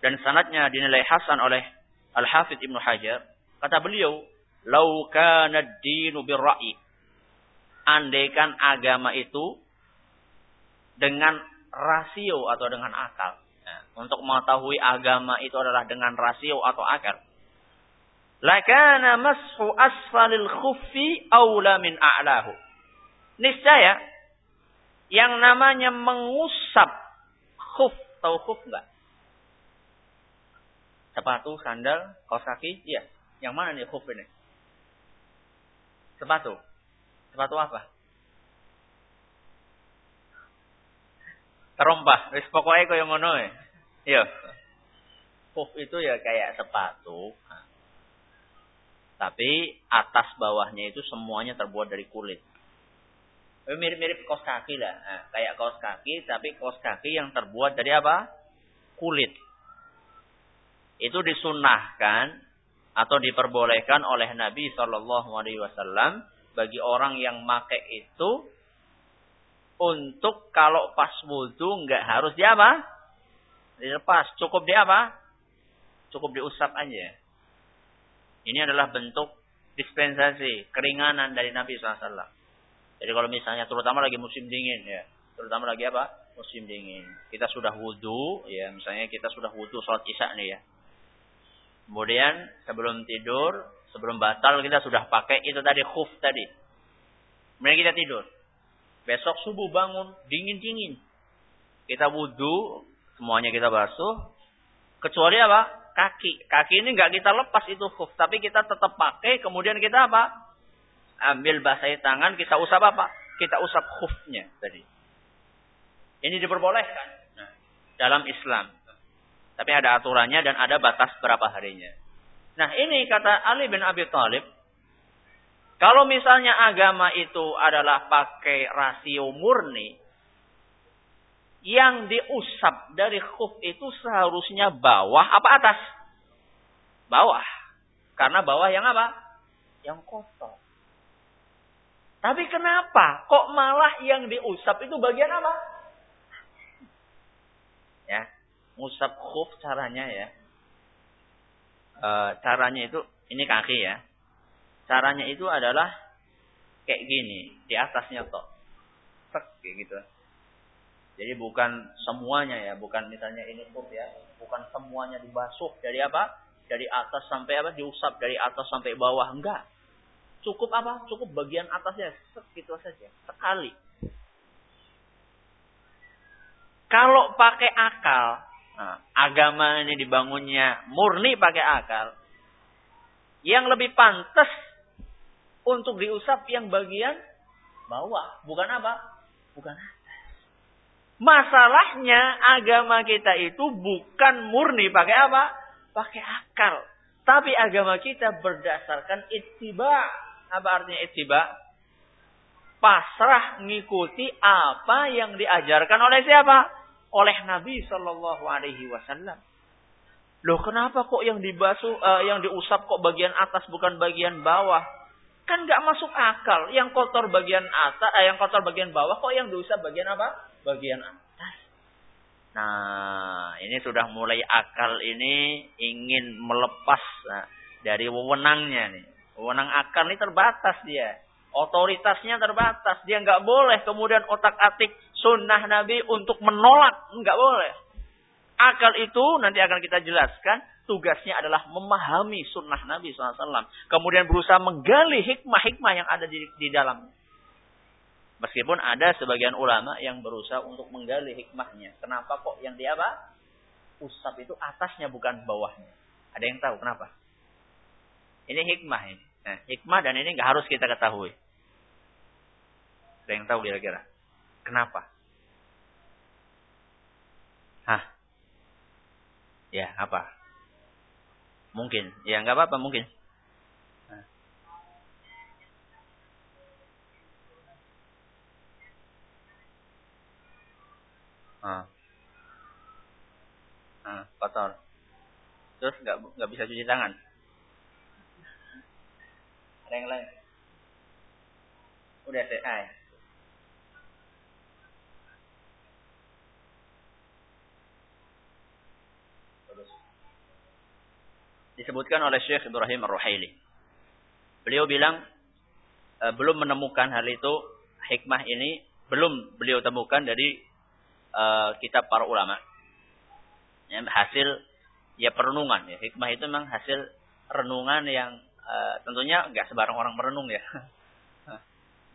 dan sanatnya dinilai hasan oleh Al Hafidh Ibnu Hajar. Kata beliau, "Lau kana ad-dinu birra'i." Andaikan agama itu dengan rasio atau dengan akal. Nah, untuk mengetahui agama itu adalah dengan rasio atau akal. Lakana mashu asfalil khuffi aula min a'lahu. Niscaya yang namanya mengusap khuf, tahu khuf enggak? Sepatu, sandal, kaos kaki, iya. Yang mana nih khuf ini? Sepatu. Sepatu apa? terompah. Wis pokoke kaya ngono ya. Iya. Puf itu ya kayak sepatu. Tapi atas bawahnya itu semuanya terbuat dari kulit. Mirip-mirip kaos kaki lah. Nah, kayak kaos kaki, tapi kaos kaki yang terbuat dari apa? Kulit. Itu disunahkan atau diperbolehkan oleh Nabi Shallallahu Alaihi Wasallam bagi orang yang make itu untuk kalau pas wudhu nggak harus di apa? Dilepas. Cukup di apa? Cukup diusap aja. Ini adalah bentuk dispensasi, keringanan dari Nabi SAW. Jadi kalau misalnya terutama lagi musim dingin ya, terutama lagi apa? Musim dingin. Kita sudah wudhu, ya misalnya kita sudah wudhu sholat isya nih ya. Kemudian sebelum tidur, sebelum batal kita sudah pakai itu tadi khuf tadi. Kemudian kita tidur. Besok subuh bangun, dingin-dingin. Kita wudhu, semuanya kita basuh. Kecuali apa? Kaki. Kaki ini nggak kita lepas itu khuf. Tapi kita tetap pakai, kemudian kita apa? Ambil basahi tangan, kita usap apa? Kita usap khufnya tadi. Ini diperbolehkan nah, dalam Islam. Tapi ada aturannya dan ada batas berapa harinya. Nah ini kata Ali bin Abi Thalib kalau misalnya agama itu adalah pakai rasio murni, yang diusap dari khuf itu seharusnya bawah apa atas? Bawah. Karena bawah yang apa? Yang kotor. Tapi kenapa kok malah yang diusap itu bagian apa? Ya, ngusap khuf caranya ya. E, caranya itu ini kaki ya. Caranya itu adalah kayak gini, di atasnya toh. Tek kayak gitu. Jadi bukan semuanya ya, bukan misalnya ini tuh ya, bukan semuanya dibasuh dari apa? Dari atas sampai apa? Diusap dari atas sampai bawah, enggak. Cukup apa? Cukup bagian atasnya, segitu saja, sekali. Kalau pakai akal, nah, agama ini dibangunnya murni pakai akal, yang lebih pantas untuk diusap yang bagian bawah, bukan apa? Bukan. Masalahnya agama kita itu bukan murni pakai apa? Pakai akal. Tapi agama kita berdasarkan ittiba. Apa artinya ittiba? Pasrah ngikuti apa yang diajarkan oleh siapa? Oleh Nabi Shallallahu Alaihi Wasallam. Loh kenapa kok yang dibasuh, uh, yang diusap kok bagian atas bukan bagian bawah? Kan nggak masuk akal. Yang kotor bagian atas, eh, yang kotor bagian bawah, kok yang dosa bagian apa? Bagian atas. Nah, ini sudah mulai akal ini ingin melepas nah, dari wewenangnya nih. Wewenang akal ini terbatas dia. Otoritasnya terbatas. Dia nggak boleh kemudian otak-atik sunnah Nabi untuk menolak. Nggak boleh. Akal itu nanti akan kita jelaskan tugasnya adalah memahami sunnah Nabi SAW. Kemudian berusaha menggali hikmah-hikmah yang ada di, di dalamnya. Meskipun ada sebagian ulama yang berusaha untuk menggali hikmahnya. Kenapa kok yang dia apa? Usap itu atasnya bukan bawahnya. Ada yang tahu kenapa? Ini hikmah ini. Nah, hikmah dan ini nggak harus kita ketahui. Ada yang tahu kira-kira? Kenapa? Hah? Ya, apa? Mungkin. Ya nggak apa-apa mungkin. Ah. Ah, kotor. Terus nggak nggak bisa cuci tangan. Ada yang lain? Udah selesai. Disebutkan oleh Syekh Ibrahim Ar-Ruhaili. Beliau bilang e, belum menemukan hal itu hikmah ini belum beliau temukan dari e, kitab para ulama. Ya, hasil ya perenungan ya. Hikmah itu memang hasil renungan yang e, tentunya nggak sebarang orang merenung ya.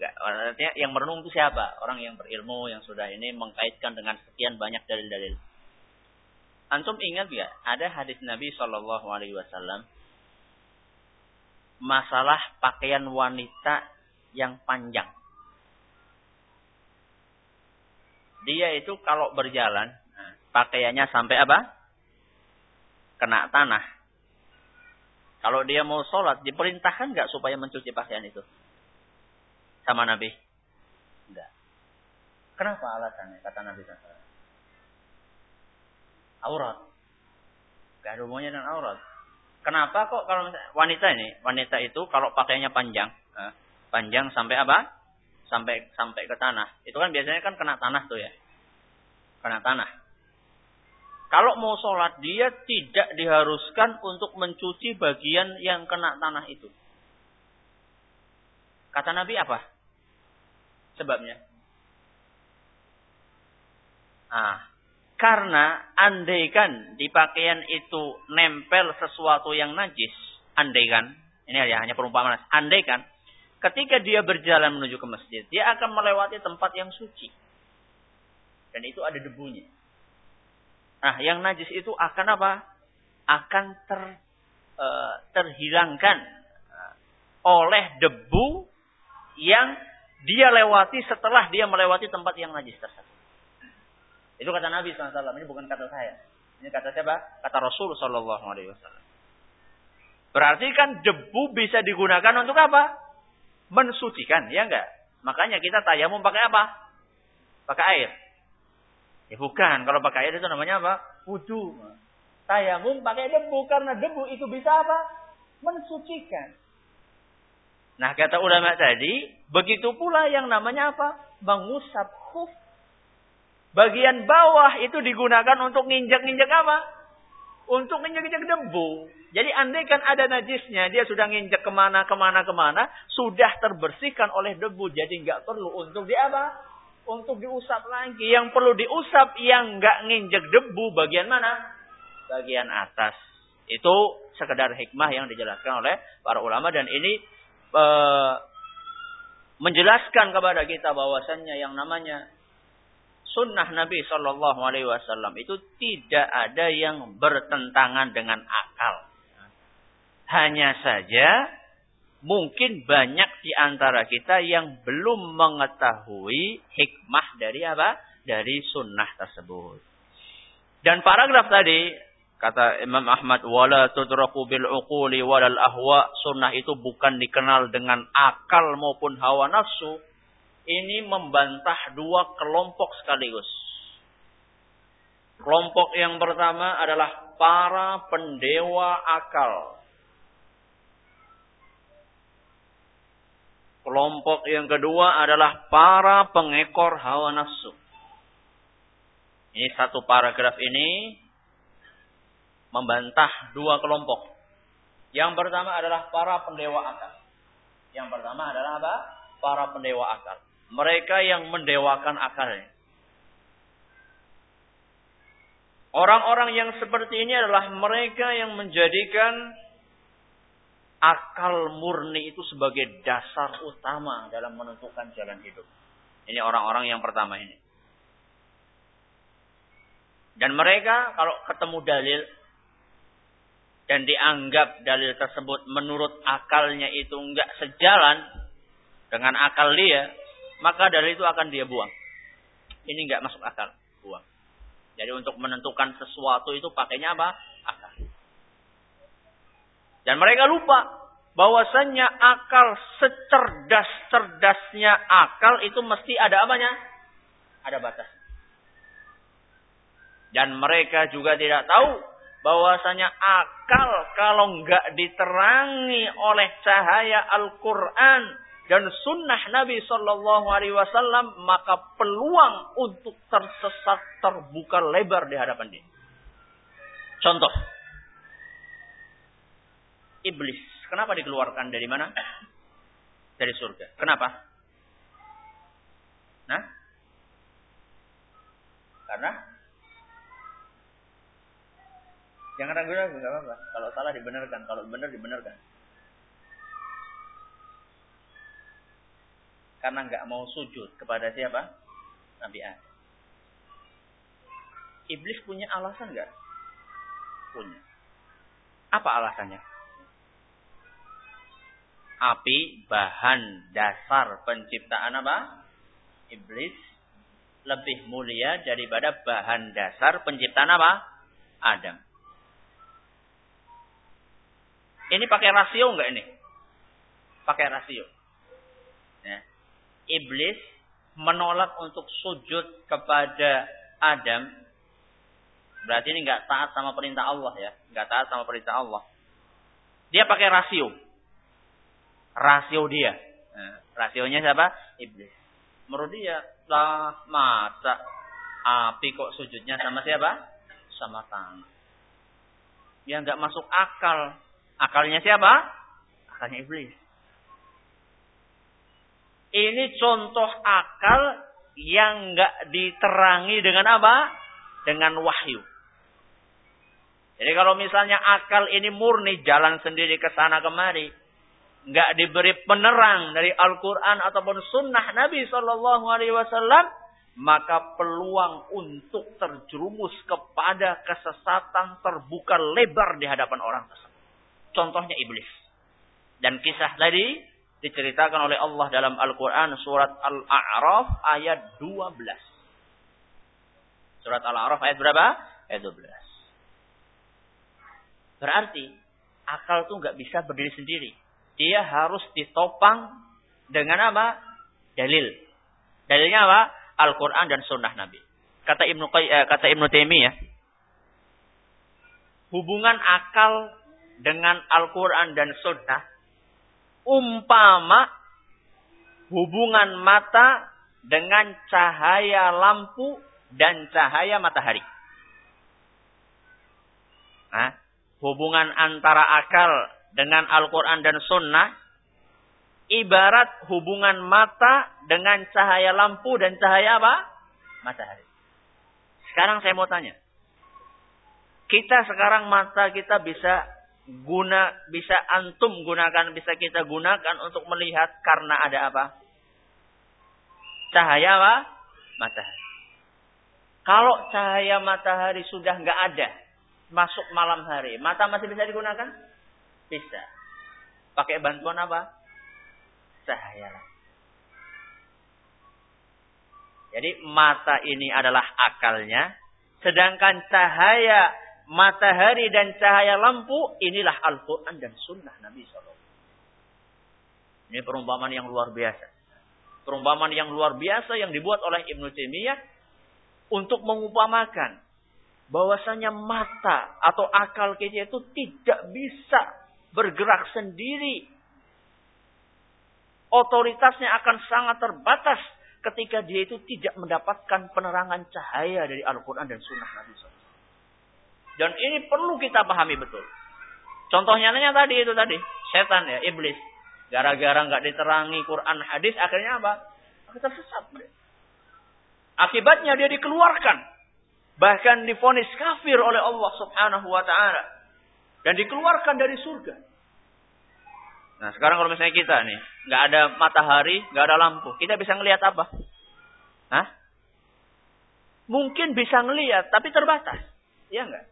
Enggak, artinya yang merenung itu siapa? Orang yang berilmu, yang sudah ini mengkaitkan dengan sekian banyak dalil-dalil. Antum ingat ya, ada hadis Nabi Shallallahu Alaihi Wasallam masalah pakaian wanita yang panjang. Dia itu kalau berjalan, pakaiannya sampai apa? Kena tanah. Kalau dia mau sholat, diperintahkan nggak supaya mencuci pakaian itu? Sama Nabi? Enggak. Kenapa alasannya? Kata Nabi SAW aurat. Gak ada hubungannya dengan aurat. Kenapa kok kalau wanita ini, wanita itu kalau pakainya panjang, eh, panjang sampai apa? Sampai sampai ke tanah. Itu kan biasanya kan kena tanah tuh ya. Kena tanah. Kalau mau sholat, dia tidak diharuskan untuk mencuci bagian yang kena tanah itu. Kata Nabi apa? Sebabnya. Ah, karena andaikan di pakaian itu nempel sesuatu yang najis, andaikan, ini ya hanya perumpamaan, andaikan ketika dia berjalan menuju ke masjid, dia akan melewati tempat yang suci. Dan itu ada debunya. Nah, yang najis itu akan apa? Akan ter, uh, terhilangkan eh, oleh debu yang dia lewati setelah dia melewati tempat yang najis tersebut. Itu kata Nabi SAW. Ini bukan kata saya. Ini kata siapa? Kata Rasul Wasallam. Berarti kan debu bisa digunakan untuk apa? Mensucikan, ya enggak? Makanya kita tayamum pakai apa? Pakai air. Ya bukan. Kalau pakai air itu namanya apa? Wudhu. Tayamum pakai debu karena debu itu bisa apa? Mensucikan. Nah kata ulama tadi, begitu pula yang namanya apa? Mengusap khuf Bagian bawah itu digunakan untuk nginjak-nginjak apa? Untuk nginjak-nginjak debu. Jadi andai kan ada najisnya, dia sudah nginjak ke mana, ke mana, ke mana, sudah terbersihkan oleh debu. Jadi nggak perlu untuk di apa? Untuk diusap lagi. Yang perlu diusap yang nggak nginjak debu bagian mana? Bagian atas. Itu sekedar hikmah yang dijelaskan oleh para ulama dan ini e, menjelaskan kepada kita bahwasannya yang namanya sunnah Nabi Shallallahu Alaihi Wasallam itu tidak ada yang bertentangan dengan akal. Hanya saja mungkin banyak di antara kita yang belum mengetahui hikmah dari apa? Dari sunnah tersebut. Dan paragraf tadi kata Imam Ahmad wala tudraku bil uquli walal ahwa sunnah itu bukan dikenal dengan akal maupun hawa nafsu ini membantah dua kelompok sekaligus. Kelompok yang pertama adalah para pendewa akal. Kelompok yang kedua adalah para pengekor hawa nafsu. Ini satu paragraf ini membantah dua kelompok. Yang pertama adalah para pendewa akal. Yang pertama adalah apa? Para pendewa akal mereka yang mendewakan akalnya. Orang-orang yang seperti ini adalah mereka yang menjadikan akal murni itu sebagai dasar utama dalam menentukan jalan hidup. Ini orang-orang yang pertama ini. Dan mereka kalau ketemu dalil dan dianggap dalil tersebut menurut akalnya itu enggak sejalan dengan akal dia, maka dari itu akan dia buang. Ini nggak masuk akal, buang. Jadi untuk menentukan sesuatu itu pakainya apa? Akal. Dan mereka lupa bahwasannya akal secerdas-cerdasnya akal itu mesti ada apanya? Ada batas. Dan mereka juga tidak tahu bahwasanya akal kalau nggak diterangi oleh cahaya Al-Quran dan sunnah Nabi Shallallahu Alaihi Wasallam maka peluang untuk tersesat terbuka lebar di hadapan dia. Contoh, iblis. Kenapa dikeluarkan dari mana? Dari surga. Kenapa? Nah, karena jangan ragu-ragu, nggak apa-apa. Kalau salah dibenarkan, kalau benar dibenarkan. Karena nggak mau sujud kepada siapa? Nabi Adam. Iblis punya alasan nggak? Punya. Apa alasannya? Api bahan dasar penciptaan apa? Iblis lebih mulia daripada bahan dasar penciptaan apa? Adam. Ini pakai rasio enggak ini? Pakai rasio. Iblis menolak untuk sujud kepada Adam. Berarti ini enggak taat sama perintah Allah ya. Enggak taat sama perintah Allah. Dia pakai rasio. Rasio dia. Nah, rasionya siapa? Iblis. Menurut dia, lah masa api kok sujudnya sama siapa? Sama tangan. Ya nggak masuk akal. Akalnya siapa? Akalnya iblis. Ini contoh akal yang nggak diterangi dengan apa? Dengan wahyu. Jadi kalau misalnya akal ini murni jalan sendiri ke sana kemari, nggak diberi penerang dari Al-Quran ataupun Sunnah Nabi Shallallahu Alaihi Wasallam, maka peluang untuk terjerumus kepada kesesatan terbuka lebar di hadapan orang tersebut. Contohnya iblis. Dan kisah tadi diceritakan oleh Allah dalam Al-Quran surat Al-A'raf ayat 12. Surat Al-A'raf ayat berapa? Ayat 12. Berarti akal tuh nggak bisa berdiri sendiri dia harus ditopang dengan apa? Dalil. Dalilnya apa? Al-Quran dan Sunnah Nabi. Kata Ibnu eh, kata Ibnu Taimiyah, hubungan akal dengan Al-Quran dan Sunnah umpama hubungan mata dengan cahaya lampu dan cahaya matahari. Nah, hubungan antara akal dengan Al-Quran dan Sunnah ibarat hubungan mata dengan cahaya lampu dan cahaya apa? Matahari. Sekarang saya mau tanya. Kita sekarang mata kita bisa guna, bisa antum gunakan, bisa kita gunakan untuk melihat karena ada apa? Cahaya apa? Matahari. Kalau cahaya matahari sudah nggak ada, masuk malam hari, mata masih bisa digunakan? Bisa. Pakai bantuan apa? Cahaya. Jadi mata ini adalah akalnya. Sedangkan cahaya matahari dan cahaya lampu inilah Al-Quran dan Sunnah Nabi SAW. Ini perumpamaan yang luar biasa. Perumpamaan yang luar biasa yang dibuat oleh Ibnu Taimiyah untuk mengupamakan bahwasanya mata atau akal kita itu tidak bisa bergerak sendiri. Otoritasnya akan sangat terbatas ketika dia itu tidak mendapatkan penerangan cahaya dari Al-Quran dan Sunnah Nabi SAW. Dan ini perlu kita pahami betul. Contohnya nanya tadi itu tadi, setan ya, iblis. Gara-gara nggak diterangi Quran hadis, akhirnya apa? Kita sesat. Akibatnya dia dikeluarkan. Bahkan difonis kafir oleh Allah subhanahu wa ta'ala dan dikeluarkan dari surga. Nah sekarang kalau misalnya kita nih nggak ada matahari, nggak ada lampu, kita bisa ngelihat apa? Hah? Mungkin bisa ngelihat, tapi terbatas, ya enggak?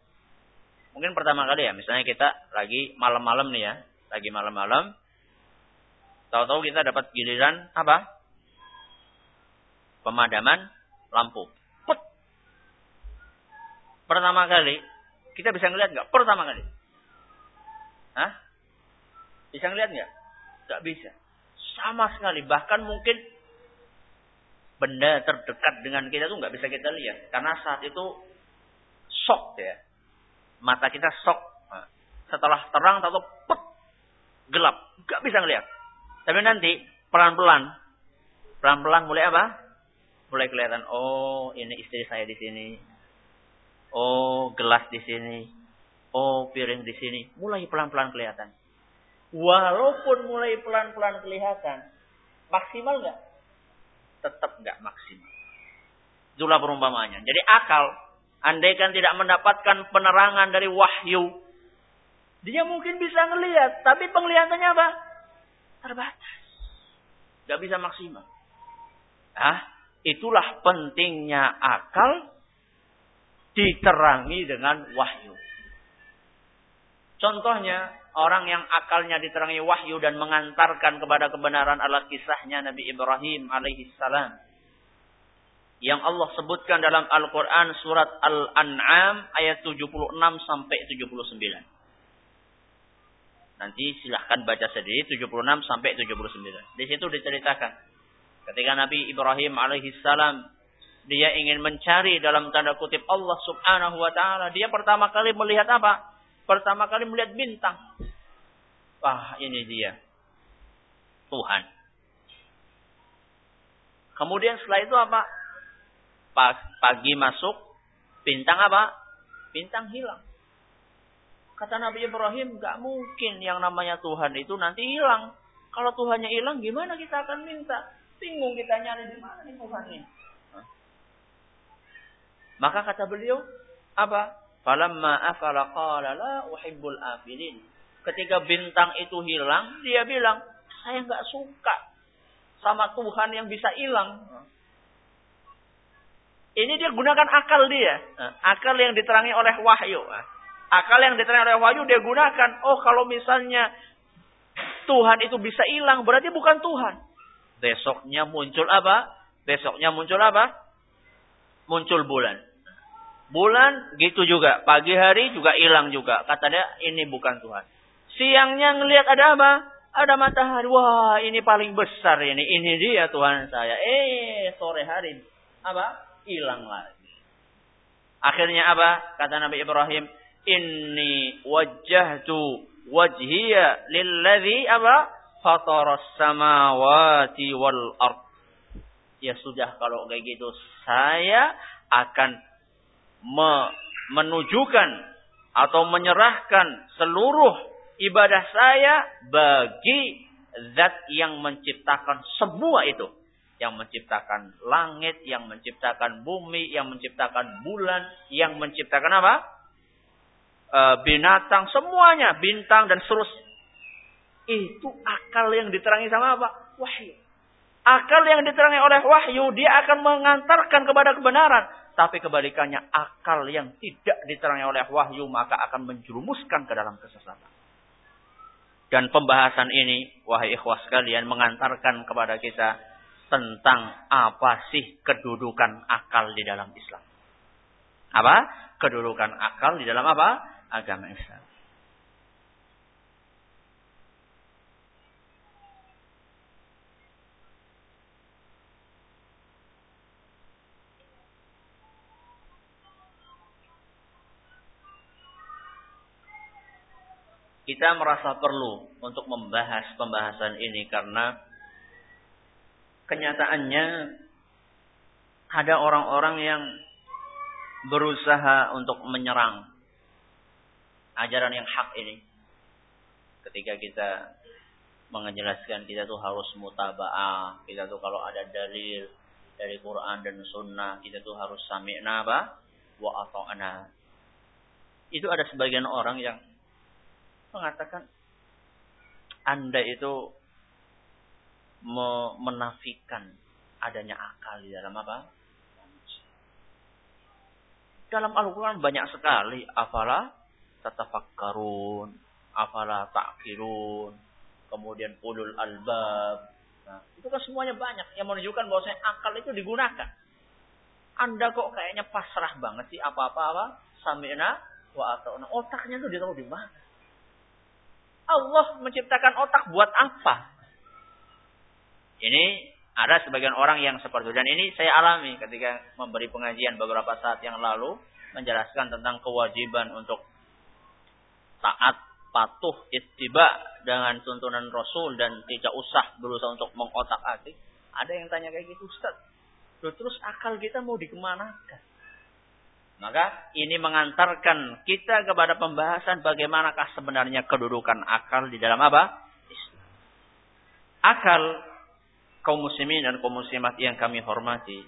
Mungkin pertama kali ya, misalnya kita lagi malam-malam nih ya, lagi malam-malam, tahu-tahu kita dapat giliran apa? Pemadaman lampu. Put. Pertama kali, kita bisa ngelihat nggak? Pertama kali. Hah? Bisa ngeliat nggak? Nggak bisa. Sama sekali. Bahkan mungkin benda terdekat dengan kita tuh nggak bisa kita lihat. Karena saat itu Shock ya. Mata kita shock. Nah, setelah terang atau pet gelap, nggak bisa ngelihat. Tapi nanti pelan-pelan, pelan-pelan mulai apa? Mulai kelihatan. Oh, ini istri saya di sini. Oh, gelas di sini. Oh, piring di sini. Mulai pelan-pelan kelihatan. Walaupun mulai pelan-pelan kelihatan, maksimal nggak? Tetap nggak maksimal. Itulah perumpamaannya. Jadi akal, andaikan tidak mendapatkan penerangan dari wahyu, dia mungkin bisa ngelihat, tapi penglihatannya apa? Terbatas. Gak bisa maksimal. Ah, itulah pentingnya akal diterangi dengan wahyu. Contohnya, orang yang akalnya diterangi wahyu dan mengantarkan kepada kebenaran adalah kisahnya Nabi Ibrahim alaihi salam. Yang Allah sebutkan dalam Al-Quran surat Al-An'am ayat 76 sampai 79. Nanti silahkan baca sendiri 76 sampai 79. Di situ diceritakan. Ketika Nabi Ibrahim alaihi salam dia ingin mencari dalam tanda kutip Allah subhanahu wa ta'ala. Dia pertama kali melihat apa? Pertama kali melihat bintang. Wah, ini dia. Tuhan. Kemudian setelah itu apa? Pagi masuk, bintang apa? Bintang hilang. Kata Nabi Ibrahim, gak mungkin yang namanya Tuhan itu nanti hilang. Kalau Tuhannya hilang, gimana kita akan minta? Bingung kita nyari di mana nih Tuhan ini. Maka kata beliau, apa? Falamma afala qala la uhibbul afilin. Ketika bintang itu hilang, dia bilang, saya nggak suka sama Tuhan yang bisa hilang. Ini dia gunakan akal dia. Akal yang diterangi oleh wahyu. Akal yang diterangi oleh wahyu dia gunakan. Oh kalau misalnya Tuhan itu bisa hilang, berarti bukan Tuhan. Besoknya muncul apa? Besoknya muncul apa? Muncul bulan. Bulan gitu juga. Pagi hari juga hilang juga. Kata dia ini bukan Tuhan. Siangnya ngelihat ada apa? Ada matahari. Wah ini paling besar ini. Ini dia Tuhan saya. Eh sore hari. Apa? Hilang lagi. Akhirnya apa? Kata Nabi Ibrahim. Inni wajjahtu wajhiya lilladhi apa? Fataras samawati wal ard. Ya sudah kalau kayak gitu. Saya akan menunjukkan atau menyerahkan seluruh ibadah saya bagi zat yang menciptakan semua itu. Yang menciptakan langit, yang menciptakan bumi, yang menciptakan bulan, yang menciptakan apa? E, binatang, semuanya, bintang dan seterusnya. Itu akal yang diterangi sama apa? Wahyu. Akal yang diterangi oleh wahyu, dia akan mengantarkan kepada kebenaran. Tapi kebalikannya akal yang tidak diterangi oleh wahyu maka akan menjerumuskan ke dalam kesesatan. Dan pembahasan ini, wahai ikhwas sekalian, mengantarkan kepada kita tentang apa sih kedudukan akal di dalam Islam. Apa? Kedudukan akal di dalam apa? Agama Islam. kita merasa perlu untuk membahas pembahasan ini karena kenyataannya ada orang-orang yang berusaha untuk menyerang ajaran yang hak ini. Ketika kita menjelaskan kita tuh harus mutaba'ah, kita tuh kalau ada dalil dari Quran dan Sunnah, kita tuh harus sami'na apa? Wa ata'na. Itu ada sebagian orang yang mengatakan Anda itu menafikan adanya akal di dalam apa? Dalam Al-Quran banyak sekali. Apalah tatafakkarun. Apalah ta'kirun. Kemudian ulul albab. Nah, itu kan semuanya banyak yang menunjukkan bahwa akal itu digunakan. Anda kok kayaknya pasrah banget sih apa-apa apa? Sami'na wa ata'na. Otaknya tuh ditaruh di mana? Allah menciptakan otak buat apa? Ini ada sebagian orang yang seperti itu. Dan ini saya alami ketika memberi pengajian beberapa saat yang lalu. menjelaskan tentang kewajiban untuk taat, patuh, ittiba dengan tuntunan Rasul dan tidak usah berusaha untuk mengotak-atik. Ada yang tanya kayak gitu, Ustaz. Terus akal kita mau dikemanakan? Maka ini mengantarkan kita kepada pembahasan bagaimanakah sebenarnya kedudukan akal di dalam apa? Akal kaum muslimin dan kaum muslimat yang kami hormati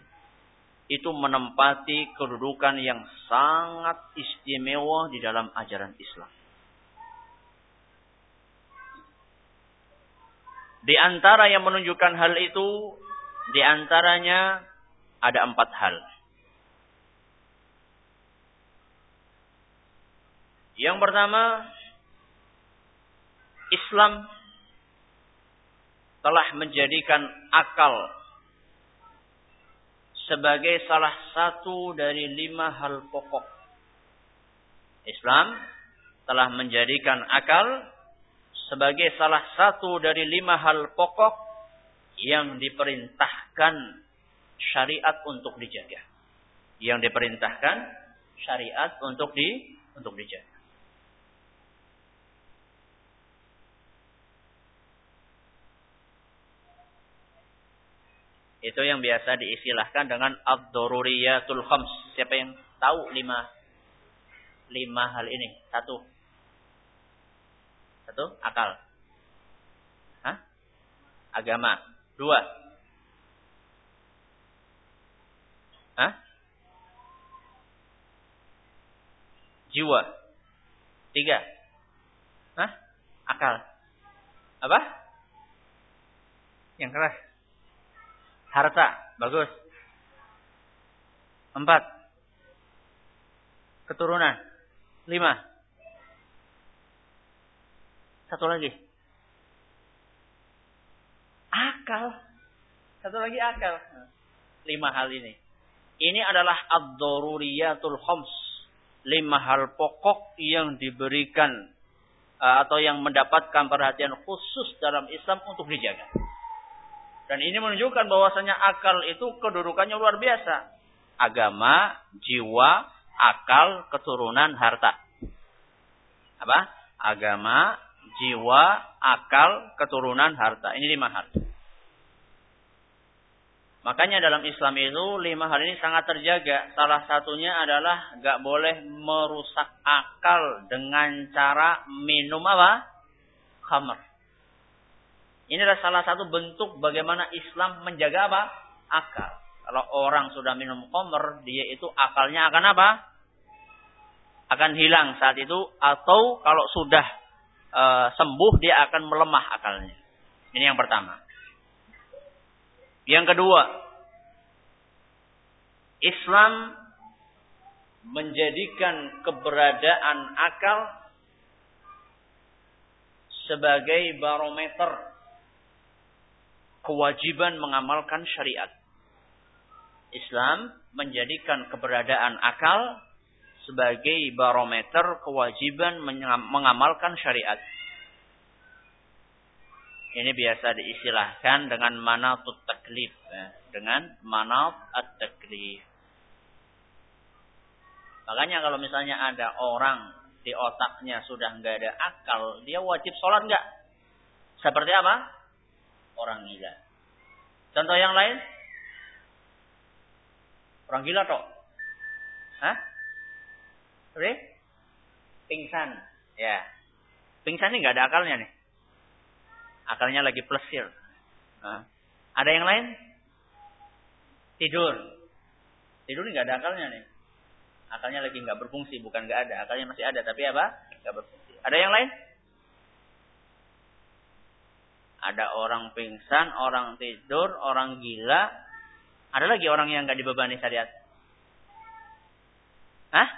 itu menempati kedudukan yang sangat istimewa di dalam ajaran Islam. Di antara yang menunjukkan hal itu, di antaranya ada empat hal. Yang pertama, Islam telah menjadikan akal sebagai salah satu dari lima hal pokok. Islam telah menjadikan akal sebagai salah satu dari lima hal pokok yang diperintahkan syariat untuk dijaga. Yang diperintahkan syariat untuk di untuk dijaga. Itu yang biasa diistilahkan dengan ad-daruriyatul khams. Siapa yang tahu lima lima hal ini? Satu. Satu, akal. Hah? Agama. Dua. Hah? Jiwa. Tiga. Hah? Akal. Apa? Yang keras. Harta, bagus. Empat. Keturunan. Lima. Satu lagi. Akal. Satu lagi akal. Lima hal ini. Ini adalah ad-daruriyatul khams. Lima hal pokok yang diberikan eh, atau yang mendapatkan perhatian khusus dalam Islam untuk dijaga. Dan ini menunjukkan bahwasanya akal itu kedudukannya luar biasa. Agama, jiwa, akal, keturunan, harta. Apa? Agama, jiwa, akal, keturunan, harta. Ini lima hal. Makanya dalam Islam itu lima hal ini sangat terjaga. Salah satunya adalah gak boleh merusak akal dengan cara minum apa? Khamr. Ini adalah salah satu bentuk bagaimana Islam menjaga apa? Akal. Kalau orang sudah minum komer, dia itu akalnya akan apa? Akan hilang saat itu. Atau kalau sudah e, sembuh, dia akan melemah akalnya. Ini yang pertama. Yang kedua, Islam menjadikan keberadaan akal sebagai barometer kewajiban mengamalkan syariat. Islam menjadikan keberadaan akal sebagai barometer kewajiban mengamalkan syariat. Ini biasa diistilahkan dengan manatut taklif. Ya. Dengan manat at-taklif. Makanya kalau misalnya ada orang di otaknya sudah nggak ada akal, dia wajib sholat nggak? Seperti apa? Orang gila. Contoh yang lain? Orang gila toh? Hah? Oke? Pingsan. Ya. Pingsan ini nggak ada akalnya nih. Akalnya lagi plesir. Nah. Ada yang lain? Tidur. Tidur ini nggak ada akalnya nih. Akalnya lagi nggak berfungsi, bukan nggak ada. Akalnya masih ada, tapi apa? Nggak berfungsi. Ada yang lain? Ada orang pingsan, orang tidur, orang gila. Ada lagi orang yang nggak dibebani syariat. Hah?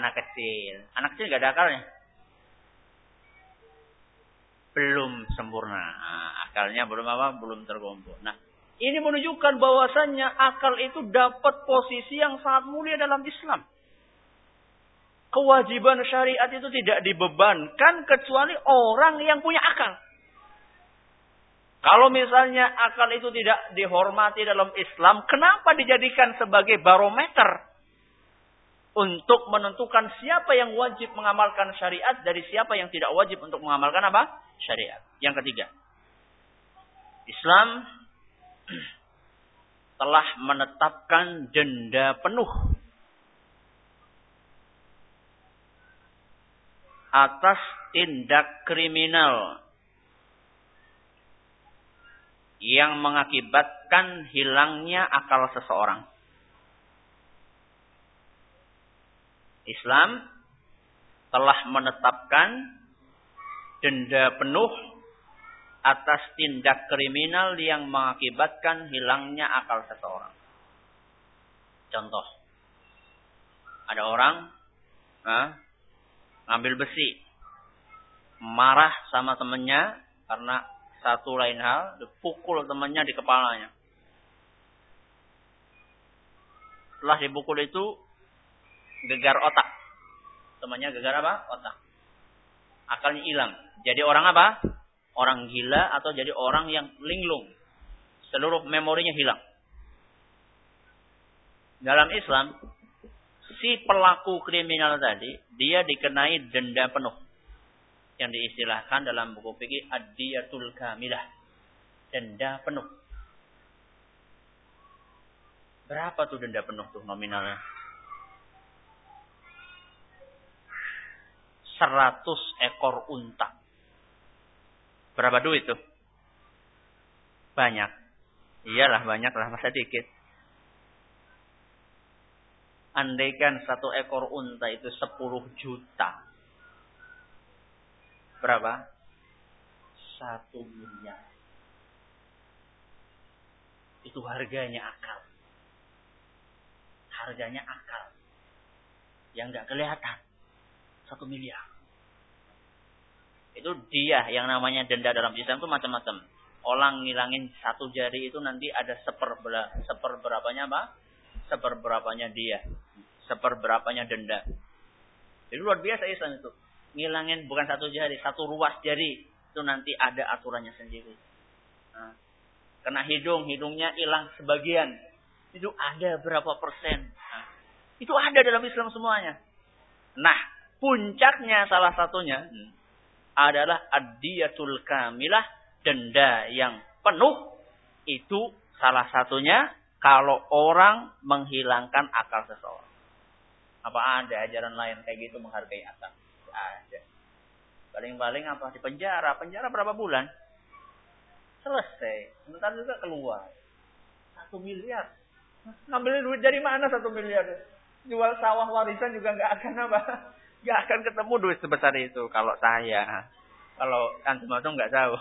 Anak kecil. Anak kecil nggak ada akalnya. Belum sempurna. Nah, akalnya belum apa? Belum terkumpul. Nah, ini menunjukkan bahwasannya akal itu dapat posisi yang sangat mulia dalam Islam kewajiban syariat itu tidak dibebankan kecuali orang yang punya akal. Kalau misalnya akal itu tidak dihormati dalam Islam, kenapa dijadikan sebagai barometer untuk menentukan siapa yang wajib mengamalkan syariat dari siapa yang tidak wajib untuk mengamalkan apa? Syariat. Yang ketiga, Islam telah menetapkan denda penuh atas tindak kriminal yang mengakibatkan hilangnya akal seseorang. Islam telah menetapkan denda penuh atas tindak kriminal yang mengakibatkan hilangnya akal seseorang. Contoh, ada orang nah, ngambil besi, marah sama temennya karena satu lain hal, dipukul temannya di kepalanya. Setelah dipukul itu gegar otak. Temannya gegar apa? Otak. Akalnya hilang. Jadi orang apa? Orang gila atau jadi orang yang linglung. Seluruh memorinya hilang. Dalam Islam, si pelaku kriminal tadi, dia dikenai denda penuh yang diistilahkan dalam buku fikih ad-diyatul kamilah. Denda penuh. Berapa tuh denda penuh tuh nominalnya? 100 ekor unta. Berapa duit tuh? Banyak. Iyalah banyak lah, masa dikit. Andaikan satu ekor unta itu 10 juta berapa? Satu miliar. Itu harganya akal. Harganya akal. Yang nggak kelihatan. Satu miliar. Itu dia yang namanya denda dalam Islam itu macam-macam. Orang ngilangin satu jari itu nanti ada seper, seper berapanya apa? Seper berapanya dia. Seper berapanya denda. Itu luar biasa Islam itu ngilangin bukan satu jari, satu ruas jari. Itu nanti ada aturannya sendiri. Nah, kena hidung, hidungnya hilang sebagian. Itu ada berapa persen. Nah, itu ada dalam Islam semuanya. Nah, puncaknya salah satunya adalah adiyatul kamilah, denda yang penuh. Itu salah satunya kalau orang menghilangkan akal seseorang. Apa ada ajaran lain kayak gitu menghargai akal? ada. Paling-paling apa? Di penjara. Penjara berapa bulan? Selesai. Sebentar juga keluar. Satu miliar. Ngambil duit dari mana satu miliar? Jual sawah warisan juga nggak akan apa? Nggak akan ketemu duit sebesar itu kalau saya. Kalau antum itu nggak tahu.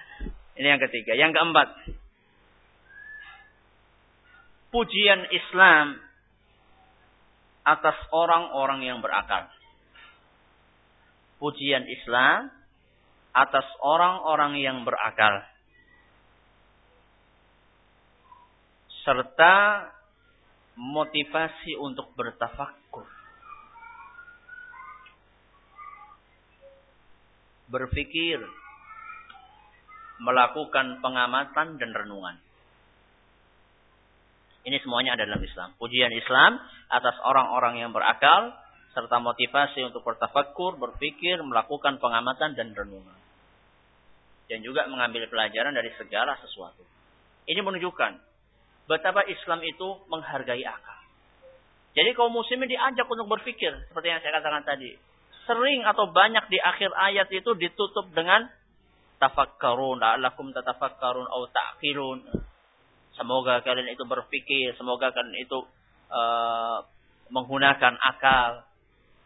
Ini yang ketiga. Yang keempat. Pujian Islam atas orang-orang yang berakal pujian Islam atas orang-orang yang berakal. Serta motivasi untuk bertafakur. Berpikir, melakukan pengamatan dan renungan. Ini semuanya ada dalam Islam. Pujian Islam atas orang-orang yang berakal serta motivasi untuk bertafakur, berpikir, melakukan pengamatan dan renungan. Dan juga mengambil pelajaran dari segala sesuatu. Ini menunjukkan betapa Islam itu menghargai akal. Jadi kaum muslimin diajak untuk berpikir seperti yang saya katakan tadi. Sering atau banyak di akhir ayat itu ditutup dengan tafakkarun, la'allakum tatafakkarun atau ta'qilun. Semoga kalian itu berpikir, semoga kalian itu uh, menggunakan akal.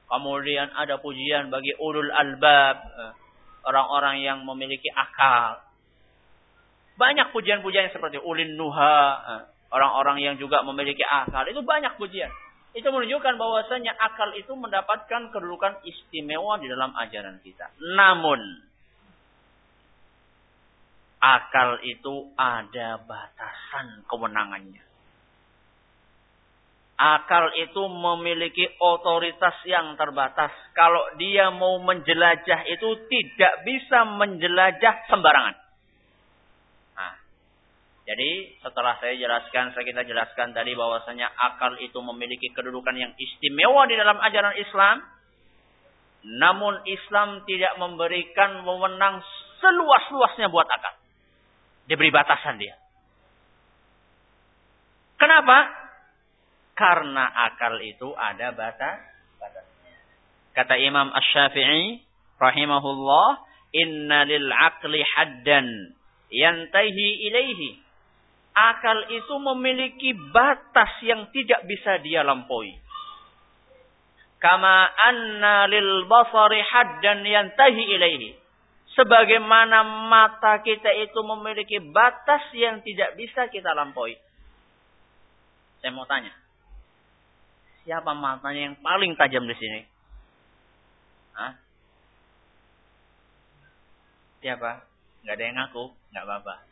Kemudian ada pujian bagi ulul albab, eh, orang-orang yang memiliki akal. Banyak pujian-pujian seperti ulin nuha, eh, orang-orang yang juga memiliki akal. Itu banyak pujian. Itu menunjukkan bahwasanya akal itu mendapatkan kedudukan istimewa di dalam ajaran kita. Namun, akal itu ada batasan kewenangannya akal itu memiliki otoritas yang terbatas. Kalau dia mau menjelajah itu tidak bisa menjelajah sembarangan. Nah, Jadi setelah saya jelaskan, saya kita jelaskan tadi bahwasanya akal itu memiliki kedudukan yang istimewa di dalam ajaran Islam. Namun Islam tidak memberikan wewenang seluas-luasnya buat akal. Diberi batasan dia. Kenapa? Karena akal itu ada batas batasnya. Kata Imam Ash-Syafi'i rahimahullah, "Inna lil aqli haddan yantahi ilaihi." akal itu memiliki batas yang tidak bisa dia lampaui. Kama anna lil basari haddan yantahi ilaihi. Sebagaimana mata kita itu memiliki batas yang tidak bisa kita lampaui. Saya mau tanya. Siapa matanya yang paling tajam di sini? Hah? Siapa? Gak ada yang ngaku? Gak apa-apa.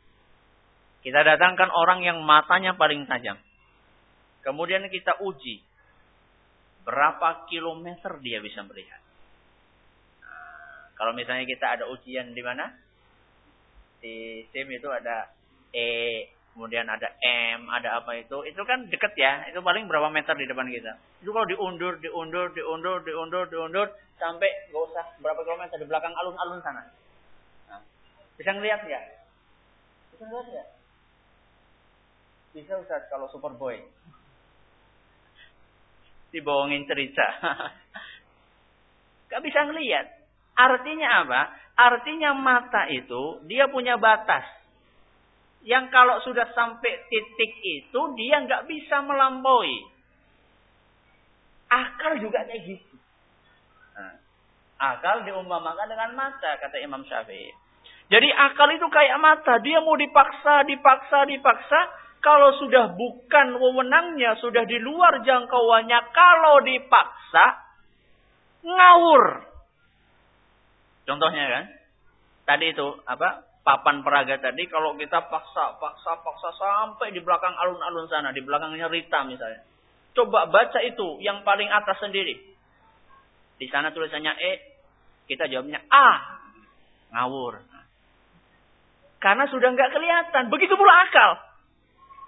Kita datangkan orang yang matanya paling tajam. Kemudian kita uji. Berapa kilometer dia bisa melihat. Kalau misalnya kita ada ujian di mana? Di SIM itu ada E, kemudian ada M, ada apa itu. Itu kan deket ya. Itu paling berapa meter di depan kita. Itu kalau diundur, diundur, diundur, diundur, diundur. Sampai gak usah berapa kilometer di belakang alun-alun sana. Nah, bisa ngeliat nggak? Bisa ngeliat nggak? Bisa Ustaz kalau Superboy. Dibohongin cerita. Gak bisa ngelihat. Artinya apa? Artinya mata itu dia punya batas. Yang kalau sudah sampai titik itu dia nggak bisa melampaui. Akal juga kayak gitu. Nah, akal diumpamakan dengan mata kata Imam Syafi'i. Jadi akal itu kayak mata, dia mau dipaksa, dipaksa, dipaksa, kalau sudah bukan wewenangnya, sudah di luar jangkauannya, kalau dipaksa, ngawur. Contohnya kan, tadi itu apa? Papan peraga tadi, kalau kita paksa, paksa, paksa sampai di belakang alun-alun sana, di belakangnya Rita misalnya. Coba baca itu, yang paling atas sendiri. Di sana tulisannya E, kita jawabnya A. Ngawur. Karena sudah nggak kelihatan. Begitu pula akal.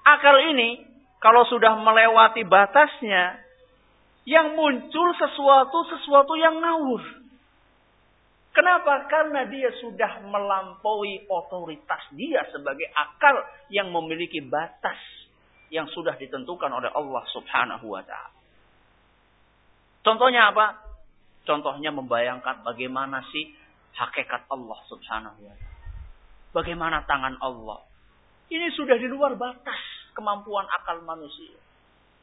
Akal ini kalau sudah melewati batasnya, yang muncul sesuatu-sesuatu yang ngawur. Kenapa? Karena dia sudah melampaui otoritas dia sebagai akal yang memiliki batas yang sudah ditentukan oleh Allah Subhanahu wa taala. Contohnya apa? Contohnya membayangkan bagaimana sih hakikat Allah Subhanahu wa taala. Bagaimana tangan Allah? Ini sudah di luar batas kemampuan akal manusia.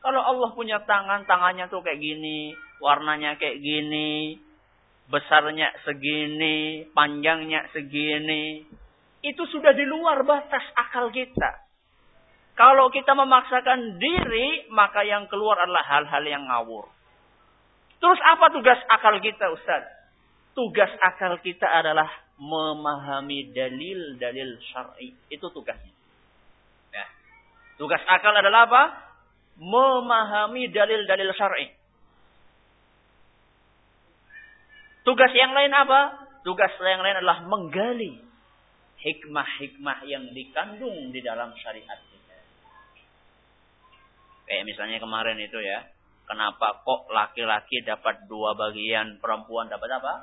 Kalau Allah punya tangan, tangannya tuh kayak gini, warnanya kayak gini, besarnya segini, panjangnya segini. Itu sudah di luar batas akal kita. Kalau kita memaksakan diri, maka yang keluar adalah hal-hal yang ngawur. Terus apa tugas akal kita Ustaz? Tugas akal kita adalah memahami dalil-dalil syar'i. Itu tugasnya. Tugas akal adalah apa? Memahami dalil-dalil syar'i. Tugas yang lain apa? Tugas yang lain adalah menggali hikmah-hikmah yang dikandung di dalam syariat kita. Kayak misalnya kemarin itu ya, kenapa kok laki-laki dapat dua bagian, perempuan dapat apa?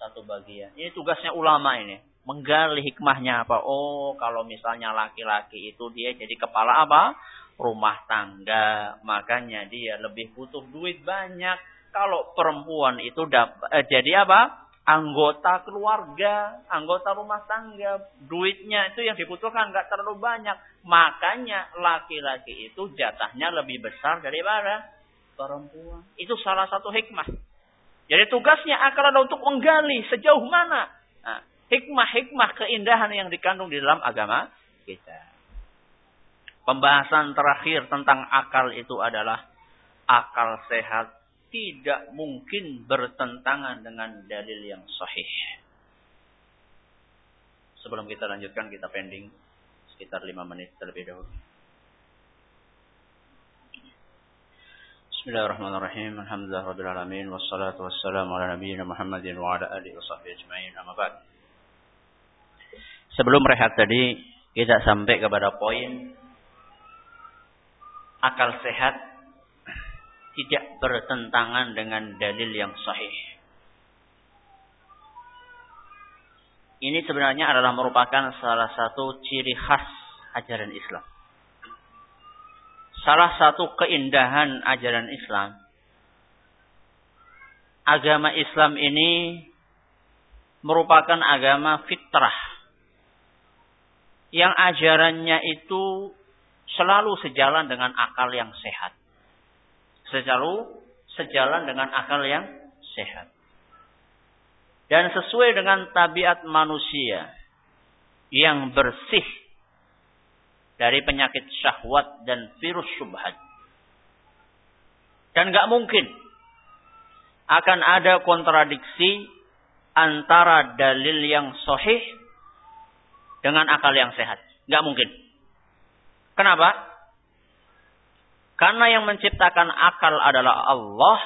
Satu bagian. Ini tugasnya ulama ini menggali hikmahnya apa? Oh, kalau misalnya laki-laki itu dia jadi kepala apa? Rumah tangga, makanya dia lebih butuh duit banyak. Kalau perempuan itu dapat eh, jadi apa? Anggota keluarga, anggota rumah tangga, duitnya itu yang dibutuhkan nggak terlalu banyak. Makanya laki-laki itu jatahnya lebih besar daripada perempuan. Itu salah satu hikmah. Jadi tugasnya akan ada untuk menggali sejauh mana nah, hikmah-hikmah keindahan yang dikandung di dalam agama kita. Pembahasan terakhir tentang akal itu adalah akal sehat tidak mungkin bertentangan dengan dalil yang sahih. Sebelum kita lanjutkan, kita pending sekitar lima menit terlebih dahulu. Bismillahirrahmanirrahim. Alhamdulillah rabbil alamin wassalatu wassalamu ala nabiyyina Muhammadin wa ala alihi wa sahbihi ajma'in. Amma. Sebelum rehat tadi kita sampai kepada poin akal sehat tidak bertentangan dengan dalil yang sahih. Ini sebenarnya adalah merupakan salah satu ciri khas ajaran Islam. Salah satu keindahan ajaran Islam. Agama Islam ini merupakan agama fitrah. Yang ajarannya itu selalu sejalan dengan akal yang sehat. Selalu sejalan dengan akal yang sehat. Dan sesuai dengan tabiat manusia yang bersih dari penyakit syahwat dan virus syubhat. Dan gak mungkin akan ada kontradiksi antara dalil yang sahih dengan akal yang sehat. Gak mungkin. Kenapa? Karena yang menciptakan akal adalah Allah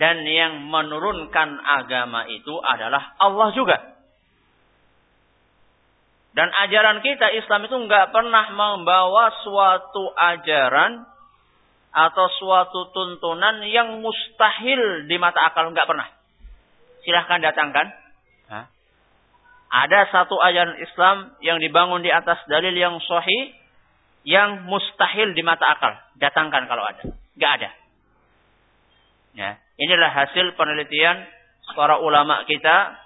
dan yang menurunkan agama itu adalah Allah juga. Dan ajaran kita Islam itu nggak pernah membawa suatu ajaran atau suatu tuntunan yang mustahil di mata akal nggak pernah. Silahkan datangkan. Hah? Ada satu ajaran Islam yang dibangun di atas dalil yang sahih yang mustahil di mata akal. Datangkan kalau ada. Nggak ada. Ya, inilah hasil penelitian para ulama kita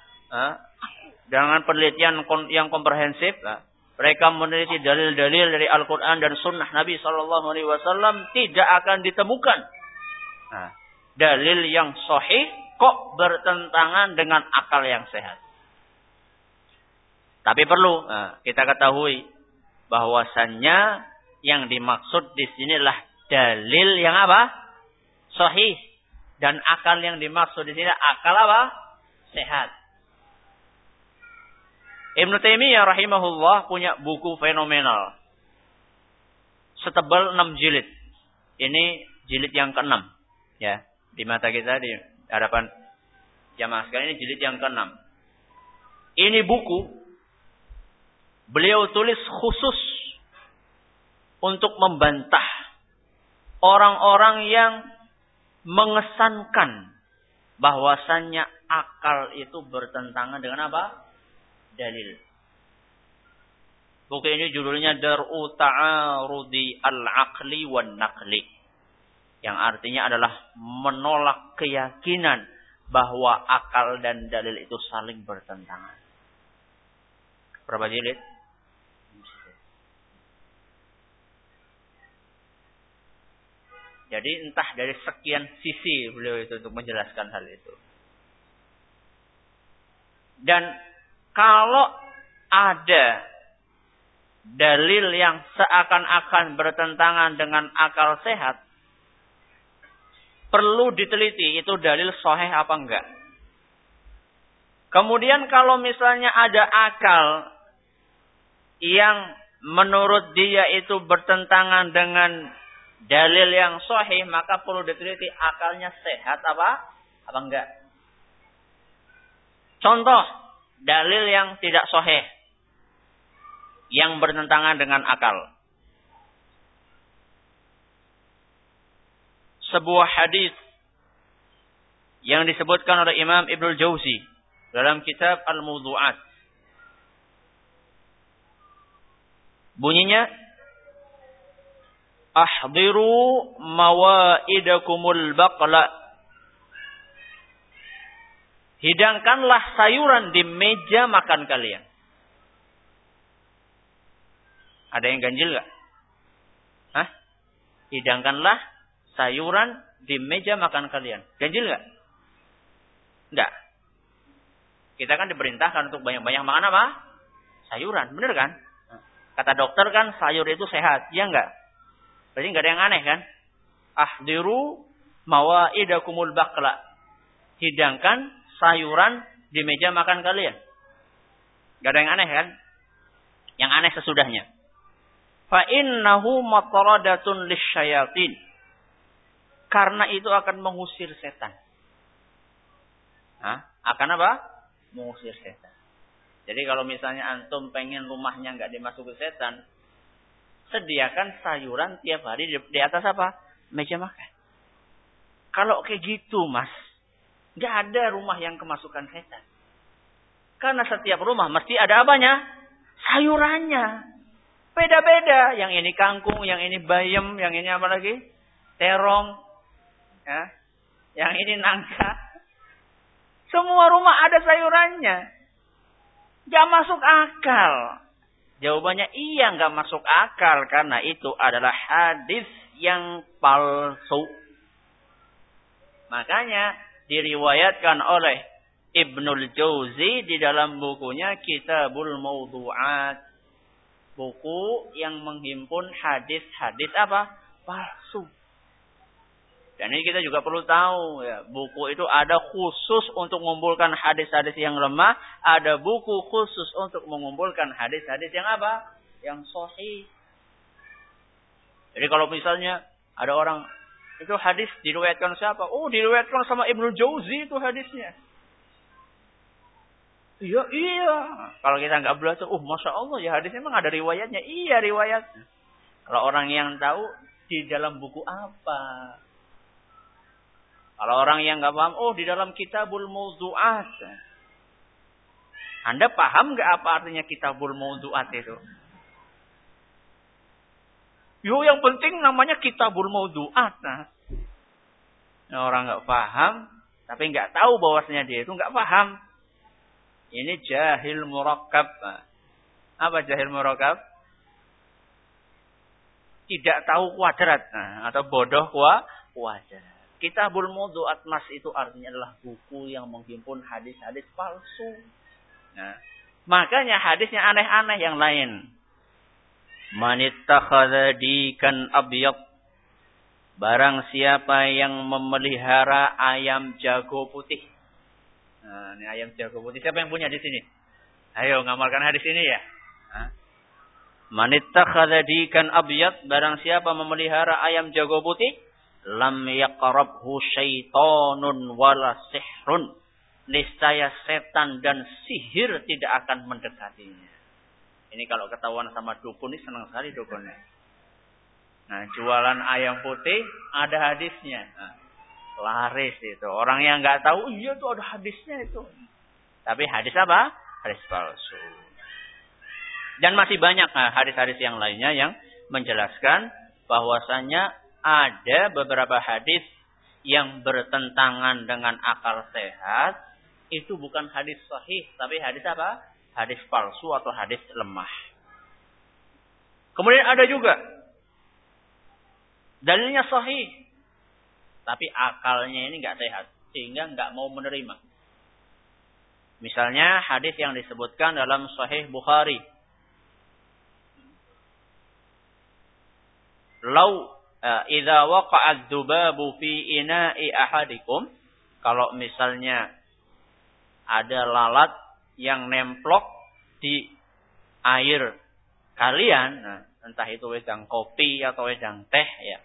dengan penelitian yang komprehensif. Mereka meneliti dalil-dalil dari Al-Quran dan Sunnah Nabi Sallallahu Alaihi Wasallam tidak akan ditemukan nah, dalil yang sahih kok bertentangan dengan akal yang sehat. Tapi perlu nah, kita ketahui bahwasannya yang dimaksud di sinilah dalil yang apa? Sahih dan akal yang dimaksud di sini akal apa? Sehat. Ibn Taimiyah rahimahullah punya buku fenomenal. Setebal 6 jilid. Ini jilid yang ke-6. Ya, di mata kita di hadapan jamaah sekalian ini jilid yang ke-6. Ini buku beliau tulis khusus untuk membantah orang-orang yang mengesankan bahwasannya akal itu bertentangan dengan apa? dalil. Buku ini judulnya Dar'u Ta'arudi Al-Aqli wan Naqli. Yang artinya adalah menolak keyakinan bahwa akal dan dalil itu saling bertentangan. Berapa jilid? Jadi entah dari sekian sisi beliau itu untuk menjelaskan hal itu. Dan kalau ada dalil yang seakan-akan bertentangan dengan akal sehat, perlu diteliti itu dalil sahih apa enggak. Kemudian kalau misalnya ada akal yang menurut dia itu bertentangan dengan dalil yang sahih, maka perlu diteliti akalnya sehat apa apa enggak. Contoh, dalil yang tidak sahih yang bertentangan dengan akal. Sebuah hadis yang disebutkan oleh Imam Ibnu Jauzi dalam kitab Al-Mawdu'at. Bunyinya Ahdiru mawaidakumul baqla Hidangkanlah sayuran di meja makan kalian. Ada yang ganjil gak? Hah? Hidangkanlah sayuran di meja makan kalian. Ganjil gak? Enggak. Kita kan diperintahkan untuk banyak-banyak makan apa? Sayuran, bener kan? Kata dokter kan sayur itu sehat, iya enggak? Berarti enggak ada yang aneh kan? Ahdiru mawaidakumul bakla. Hidangkan sayuran di meja makan kalian. Gak ada yang aneh kan? Yang aneh sesudahnya. Fa innahu mataradatun lisyayatin. Karena itu akan mengusir setan. Hah? Akan apa? Mengusir setan. Jadi kalau misalnya antum pengen rumahnya nggak dimasuki setan, sediakan sayuran tiap hari di, di atas apa? Meja makan. Kalau kayak gitu, Mas, nggak ada rumah yang kemasukan setan. Karena setiap rumah mesti ada apanya? Sayurannya. Beda-beda. Yang ini kangkung, yang ini bayam, yang ini apa lagi? Terong. Ya. Yang ini nangka. Semua rumah ada sayurannya. Gak masuk akal. Jawabannya iya gak masuk akal karena itu adalah hadis yang palsu. Makanya diriwayatkan oleh Ibnul Jauzi di dalam bukunya Kitabul Mawdu'at. Buku yang menghimpun hadis-hadis apa? Palsu. Dan ini kita juga perlu tahu ya, buku itu ada khusus untuk mengumpulkan hadis-hadis yang lemah, ada buku khusus untuk mengumpulkan hadis-hadis yang apa? Yang sahih. Jadi kalau misalnya ada orang itu hadis diriwayatkan siapa? Oh, diriwayatkan sama Ibnu Jauzi itu hadisnya. Iya, iya. Kalau kita nggak belajar, oh masya Allah ya hadisnya memang ada riwayatnya. Iya riwayatnya. Kalau orang yang tahu di dalam buku apa? Kalau orang yang nggak paham, oh di dalam kitabul mawdu'at. Anda paham nggak apa artinya kitabul mawdu'at itu? Yo yang penting namanya kitabul mawdu'at. Nah. orang nggak paham, tapi nggak tahu bahwasanya dia itu nggak paham. Ini jahil murakkab. Nah. Apa jahil murakkab? Tidak tahu kuadrat nah, atau bodoh kuadrat. Kitabul Mawdu'at Mas itu artinya adalah buku yang menghimpun hadis-hadis palsu. Nah, makanya hadisnya aneh-aneh yang lain. Manittakhadha dikan abyad. Barang siapa yang memelihara ayam jago putih. Nah, ini ayam jago putih. Siapa yang punya di sini? Ayo ngamalkan hadis ini ya. Manittakhadha dikan abyad. Barang siapa memelihara ayam jago putih lam yaqrabhu syaitonun wala sihrun. Niscaya setan dan sihir tidak akan mendekatinya. Ini kalau ketahuan sama dukun ini senang sekali dukunnya. Nah jualan ayam putih ada hadisnya. Nah, laris itu. Orang yang nggak tahu iya tuh ada hadisnya itu. Tapi hadis apa? Hadis palsu. Dan masih banyak nah, hadis-hadis yang lainnya yang menjelaskan bahwasanya ada beberapa hadis yang bertentangan dengan akal sehat itu bukan hadis sahih tapi hadis apa? Hadis palsu atau hadis lemah. Kemudian ada juga dalilnya sahih tapi akalnya ini nggak sehat sehingga nggak mau menerima. Misalnya hadis yang disebutkan dalam Sahih Bukhari. Lau idza waqa'ad dubabu fi ina'i ahadikum kalau misalnya ada lalat yang nemplok di air kalian nah, entah itu wedang kopi atau wedang teh ya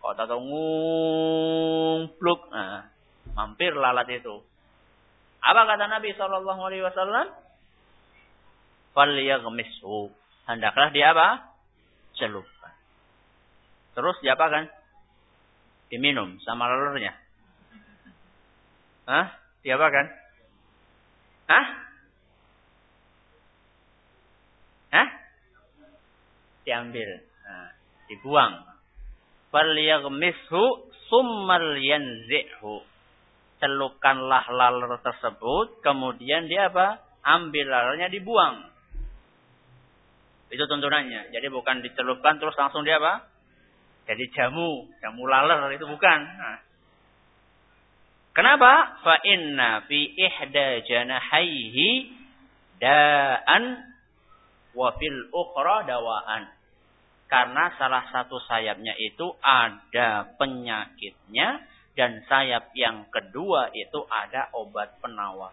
kok tahu ngumpluk nah, mampir lalat itu. Apa kata Nabi Shallallahu Alaihi Wasallam? Falyaghmisu hendaklah dia apa? Celup Terus diapakan? Diminum sama lelurnya. Hah? Diapakan? Hah? Hah? Diambil. Nah, dibuang. Falyaghmishu summal yanzi'hu. Celupkanlah laler tersebut, kemudian dia apa? Ambil lalernya dibuang. Itu tuntunannya. Jadi bukan dicelupkan terus langsung dia apa? Jadi jamu, jamu laler itu bukan. Nah. Kenapa? Fa inna fi ihda janahaihi da'an wa fil ukhra dawaan. Karena salah satu sayapnya itu ada penyakitnya dan sayap yang kedua itu ada obat penawar.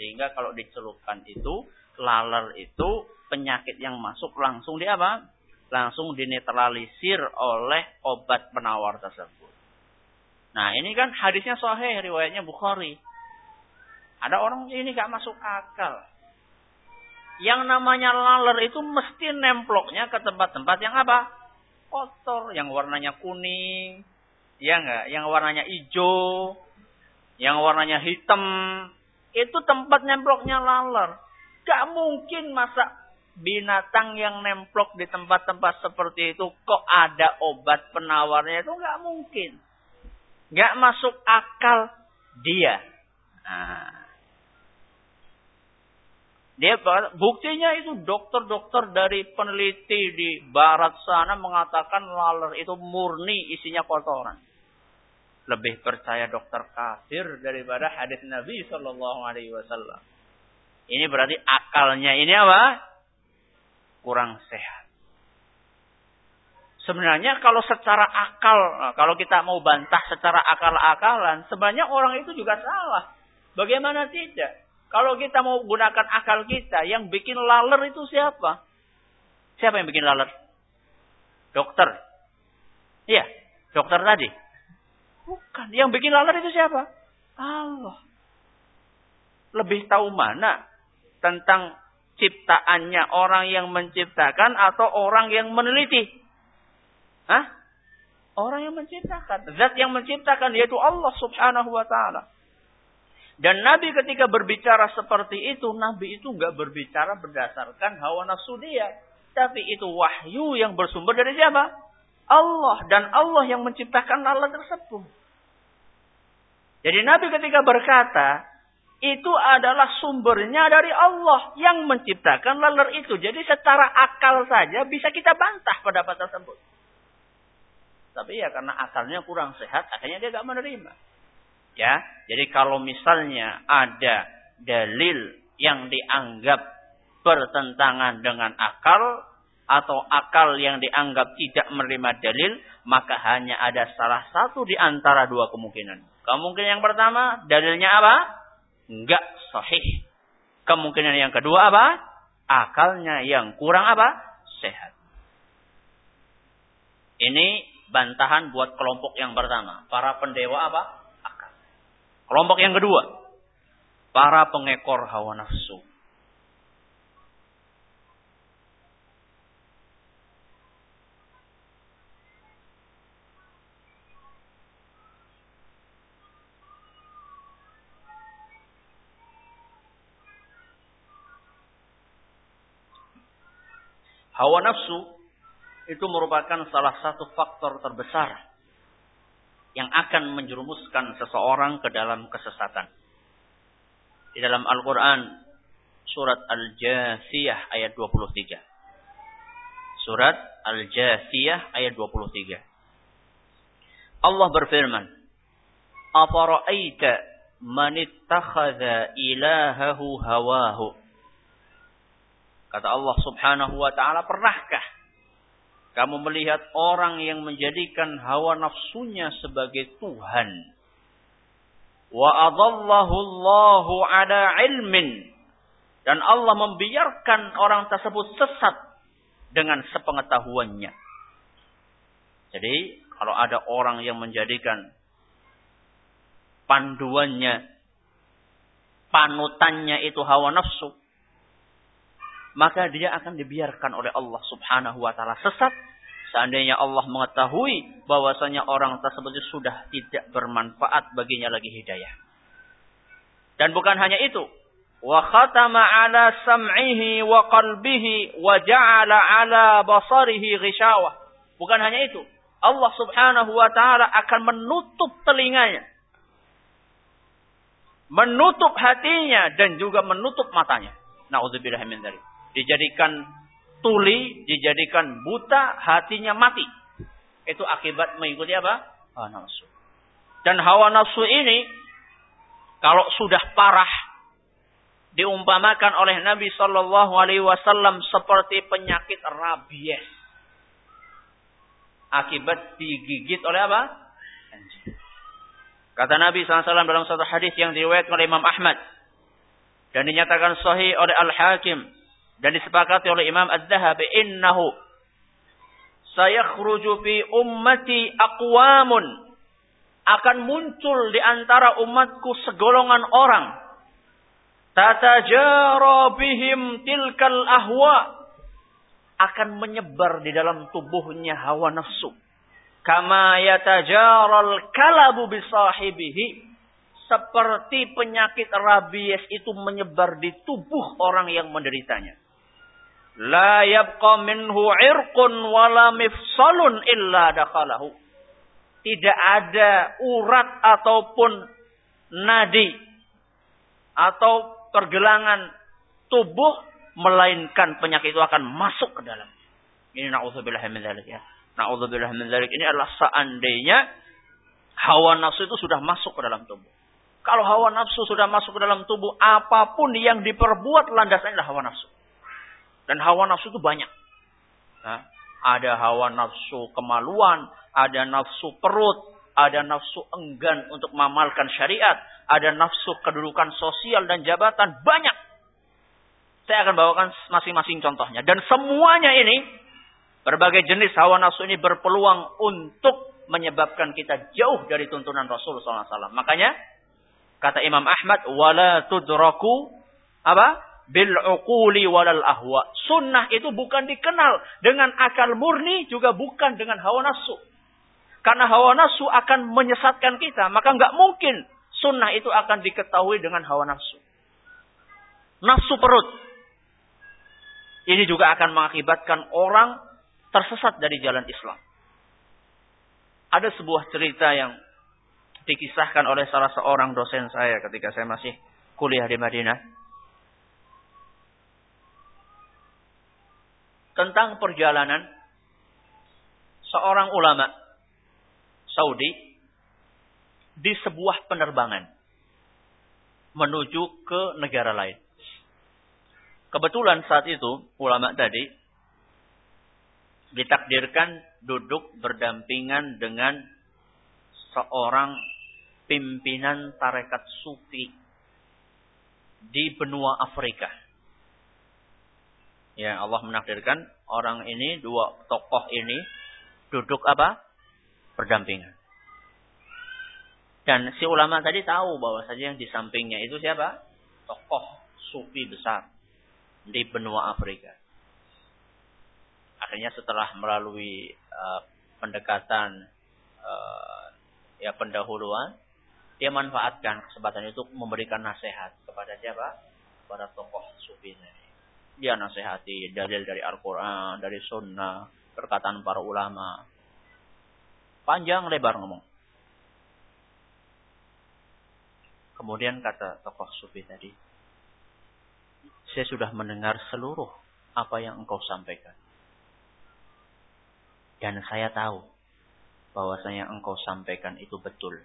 Sehingga kalau dicelupkan itu laler itu penyakit yang masuk langsung di apa? Langsung dinetralisir oleh obat penawar tersebut. Nah ini kan hadisnya sahih riwayatnya Bukhari. Ada orang ini gak masuk akal. yang namanya laler itu mesti nemploknya ke tempat-tempat yang apa? Kotor, yang warnanya kuning, ya enggak? Yang warnanya hijau, yang warnanya hitam, itu tempat nemploknya laler. Gak mungkin masa binatang yang nemplok di tempat-tempat seperti itu kok ada obat penawarnya itu gak mungkin. Gak masuk akal dia. Nah, dia buktinya itu dokter-dokter dari peneliti di barat sana mengatakan laler itu murni isinya kotoran. Lebih percaya dokter kafir daripada hadis Nabi Shallallahu Alaihi. Ini berarti akalnya ini apa? Kurang sehat. Sebenarnya kalau secara akal, kalau kita mau bantah secara akal-akalan, sebenarnya orang itu juga salah. Bagaimana tidak? Kalau kita mau gunakan akal kita, yang bikin laler itu siapa? Siapa yang bikin laler? Dokter. Iya, dokter tadi. Bukan. Yang bikin laler itu siapa? Allah. Lebih tahu mana tentang ciptaannya orang yang menciptakan atau orang yang meneliti? Hah? Orang yang menciptakan. Zat yang menciptakan yaitu Allah subhanahu wa ta'ala. Dan Nabi ketika berbicara seperti itu, Nabi itu nggak berbicara berdasarkan hawa nafsu dia. Tapi itu wahyu yang bersumber dari siapa? Allah. Dan Allah yang menciptakan lalat tersebut. Jadi Nabi ketika berkata, itu adalah sumbernya dari Allah yang menciptakan laler itu. Jadi secara akal saja bisa kita bantah pendapat tersebut. Tapi ya karena akalnya kurang sehat, akhirnya dia gak menerima. Ya, jadi kalau misalnya ada dalil yang dianggap bertentangan dengan akal atau akal yang dianggap tidak menerima dalil, maka hanya ada salah satu di antara dua kemungkinan. Kemungkinan yang pertama, dalilnya apa? Enggak sahih. Kemungkinan yang kedua apa? Akalnya yang kurang apa? Sehat. Ini bantahan buat kelompok yang pertama. Para pendewa apa? Kelompok yang kedua, para pengekor hawa nafsu. Hawa nafsu itu merupakan salah satu faktor terbesar yang akan menjerumuskan seseorang ke dalam kesesatan. Di dalam Al-Quran, surat Al-Jasiyah ayat 23. Surat Al-Jasiyah ayat 23. Allah berfirman, man ittakhadha ilahahu hawahu. Kata Allah subhanahu wa ta'ala, pernahkah kamu melihat orang yang menjadikan hawa nafsunya sebagai Tuhan. Wa adallahu Allahu ala ilmin. Dan Allah membiarkan orang tersebut sesat dengan sepengetahuannya. Jadi, kalau ada orang yang menjadikan panduannya, panutannya itu hawa nafsu, maka dia akan dibiarkan oleh Allah Subhanahu wa taala sesat seandainya Allah mengetahui bahwasanya orang tersebut sudah tidak bermanfaat baginya lagi hidayah. Dan bukan hanya itu, wa khatama ala sam'ihi wa qalbihi wa ja'ala ala basarihi ghishawa. Bukan hanya itu, Allah Subhanahu wa taala akan menutup telinganya. Menutup hatinya dan juga menutup matanya. Nauzubillah min dzalik dijadikan tuli, dijadikan buta, hatinya mati. Itu akibat mengikuti apa? Hawa nafsu. Dan hawa nafsu ini kalau sudah parah diumpamakan oleh Nabi Shallallahu Alaihi Wasallam seperti penyakit rabies. Akibat digigit oleh apa? Kata Nabi SAW dalam satu hadis yang diriwayatkan oleh Imam Ahmad dan dinyatakan sahih oleh Al Hakim dan disepakati oleh Imam Az-Zahabi innahu sayakhruju fi ummati aqwamun. Akan muncul di antara umatku segolongan orang. Tatajara bihim tilkal ahwa. Akan menyebar di dalam tubuhnya hawa nafsu. Kama yatajaral kalabu bisahibihi. Seperti penyakit rabies itu menyebar di tubuh orang yang menderitanya la yabqa minhu irqun wala mifsalun illa dakhalahu tidak ada urat ataupun nadi atau pergelangan tubuh melainkan penyakit itu akan masuk ke dalam. Ini naudzubillah min dzalik ya. Naudzubillah min dzalik ini adalah seandainya hawa nafsu itu sudah masuk ke dalam tubuh. Kalau hawa nafsu sudah masuk ke dalam tubuh, apa pun yang diperbuat landasannya adalah hawa nafsu. Dan hawa nafsu itu banyak. Nah, ada hawa nafsu kemaluan, ada nafsu perut, ada nafsu enggan untuk mengamalkan syariat, ada nafsu kedudukan sosial dan jabatan, banyak. Saya akan bawakan masing-masing contohnya. Dan semuanya ini, berbagai jenis hawa nafsu ini berpeluang untuk menyebabkan kita jauh dari tuntunan Rasul SAW. Makanya, kata Imam Ahmad, wala tudraku, apa? Bil uquli walal ahwa. Sunnah itu bukan dikenal dengan akal murni, juga bukan dengan hawa nafsu. Karena hawa nafsu akan menyesatkan kita. Maka nggak mungkin sunnah itu akan diketahui dengan hawa nafsu. Nafsu perut. Ini juga akan mengakibatkan orang tersesat dari jalan Islam. Ada sebuah cerita yang dikisahkan oleh salah seorang dosen saya ketika saya masih kuliah di Madinah. Tentang perjalanan seorang ulama Saudi di sebuah penerbangan menuju ke negara lain. Kebetulan saat itu ulama tadi ditakdirkan duduk berdampingan dengan seorang pimpinan tarekat sufi di benua Afrika. Ya, Allah menakdirkan orang ini, dua tokoh ini duduk apa? Berdampingan. Dan si ulama tadi tahu bahwa saja yang di sampingnya itu siapa? Tokoh sufi besar di benua Afrika. Akhirnya setelah melalui uh, pendekatan uh, ya pendahuluan, dia manfaatkan kesempatan itu memberikan nasihat kepada siapa? Kepada tokoh sufi ini. Dia nasihati dalil dari Al-Quran, dari Sunnah, perkataan para ulama. Panjang lebar ngomong. Kemudian kata tokoh sufi tadi, saya sudah mendengar seluruh apa yang engkau sampaikan. Dan saya tahu bahwasanya engkau sampaikan itu betul.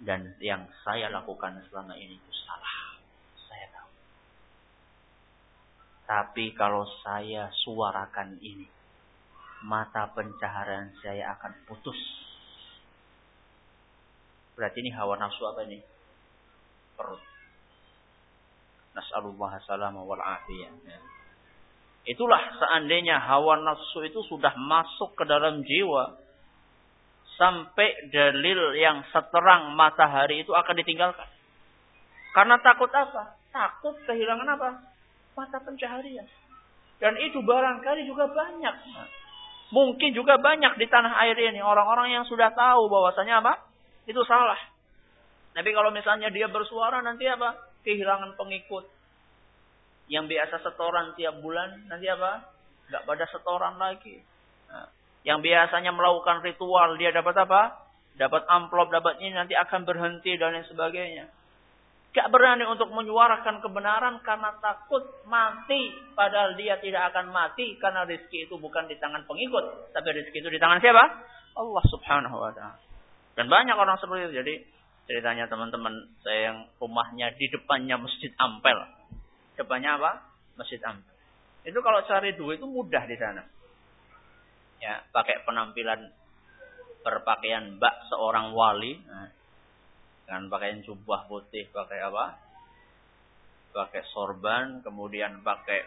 Dan yang saya lakukan selama ini itu salah. Saya tahu. Tapi kalau saya suarakan ini, mata pencaharian saya akan putus. Berarti ini hawa nafsu apa ini? Perut. Nas'alullah salama wal afiyah. Ya. Itulah seandainya hawa nafsu itu sudah masuk ke dalam jiwa. Sampai dalil yang seterang matahari itu akan ditinggalkan. Karena takut apa? Takut kehilangan apa? Mata pencaharian. Dan itu barangkali juga banyak. Mungkin juga banyak di tanah air ini. Orang-orang yang sudah tahu bahwasanya apa? Itu salah. Tapi kalau misalnya dia bersuara nanti apa? kehilangan pengikut. Yang biasa setoran tiap bulan, nanti apa? Gak pada setoran lagi. Nah, yang biasanya melakukan ritual, dia dapat apa? Dapat amplop, dapat ini, nanti akan berhenti dan lain sebagainya. Gak berani untuk menyuarakan kebenaran karena takut mati. Padahal dia tidak akan mati karena rezeki itu bukan di tangan pengikut. Tapi rezeki itu di tangan siapa? Allah subhanahu wa ta'ala. Dan banyak orang seperti itu. Jadi ceritanya teman-teman saya yang rumahnya di depannya Masjid Ampel. Depannya apa? Masjid Ampel. Itu kalau cari duit itu mudah di sana. Ya, pakai penampilan berpakaian bak seorang wali. Nah, dengan pakaian jubah putih, pakai apa? Pakai sorban, kemudian pakai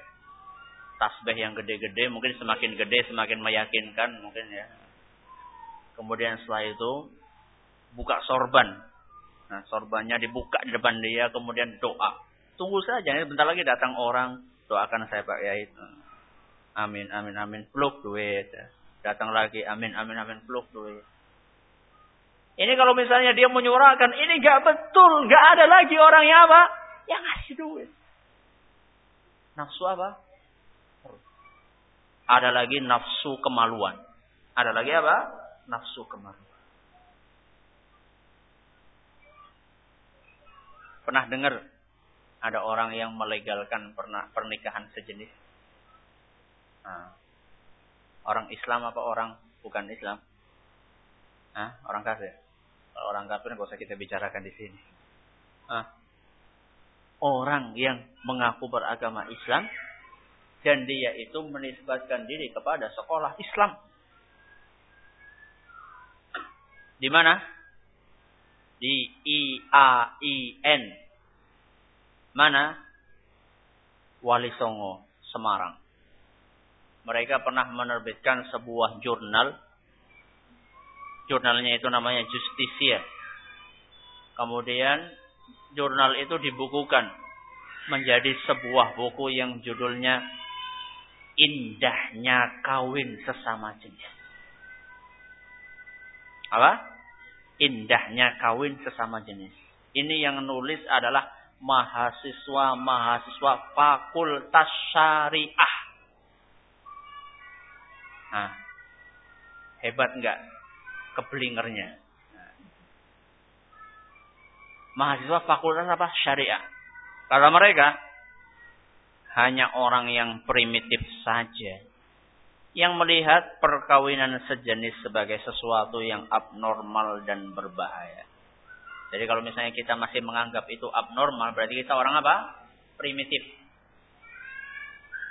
tasbih yang gede-gede, mungkin semakin gede semakin meyakinkan mungkin ya. Kemudian setelah itu buka sorban, Nah, sorbannya dibuka di depan dia, kemudian doa. Tunggu saja, ini bentar lagi datang orang, doakan saya Pak Yai. Amin, amin, amin. Peluk duit. Datang lagi, amin, amin, amin. Peluk duit. Ini kalau misalnya dia menyuarakan, ini gak betul. Gak ada lagi orang yang apa? Yang ngasih duit. Nafsu apa? Ada lagi nafsu kemaluan. Ada lagi apa? Nafsu kemaluan. Pernah dengar ada orang yang melegalkan pernah pernikahan sejenis? Nah, orang Islam apa orang bukan Islam? Hah? Orang kafir. Orang kafir nggak usah kita bicarakan di sini. Hah? Orang yang mengaku beragama Islam dan dia itu menisbatkan diri kepada sekolah Islam. Di mana? Di IAIN. Mana? Wali Songo, Semarang. Mereka pernah menerbitkan sebuah jurnal. Jurnalnya itu namanya Justisia. Kemudian jurnal itu dibukukan menjadi sebuah buku yang judulnya indahnya kawin sesama jenis. Apa? Indahnya kawin sesama jenis. Ini yang nulis adalah mahasiswa-mahasiswa Fakultas Syariah. Nah, hebat enggak kebelingernya? Mahasiswa Fakultas apa? Syariah. Kata mereka, hanya orang yang primitif saja yang melihat perkawinan sejenis sebagai sesuatu yang abnormal dan berbahaya. Jadi kalau misalnya kita masih menganggap itu abnormal, berarti kita orang apa? Primitif.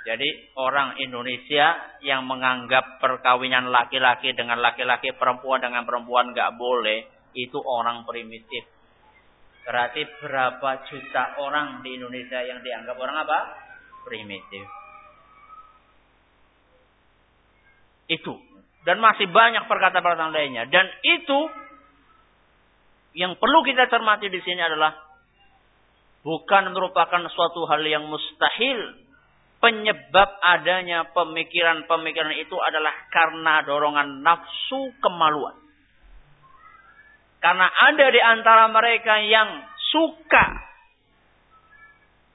Jadi orang Indonesia yang menganggap perkawinan laki-laki dengan laki-laki, perempuan dengan perempuan nggak boleh, itu orang primitif. Berarti berapa juta orang di Indonesia yang dianggap orang apa? primitif. Itu. Dan masih banyak perkataan-perkataan lainnya. Dan itu yang perlu kita cermati di sini adalah bukan merupakan suatu hal yang mustahil. Penyebab adanya pemikiran-pemikiran itu adalah karena dorongan nafsu kemaluan. Karena ada di antara mereka yang suka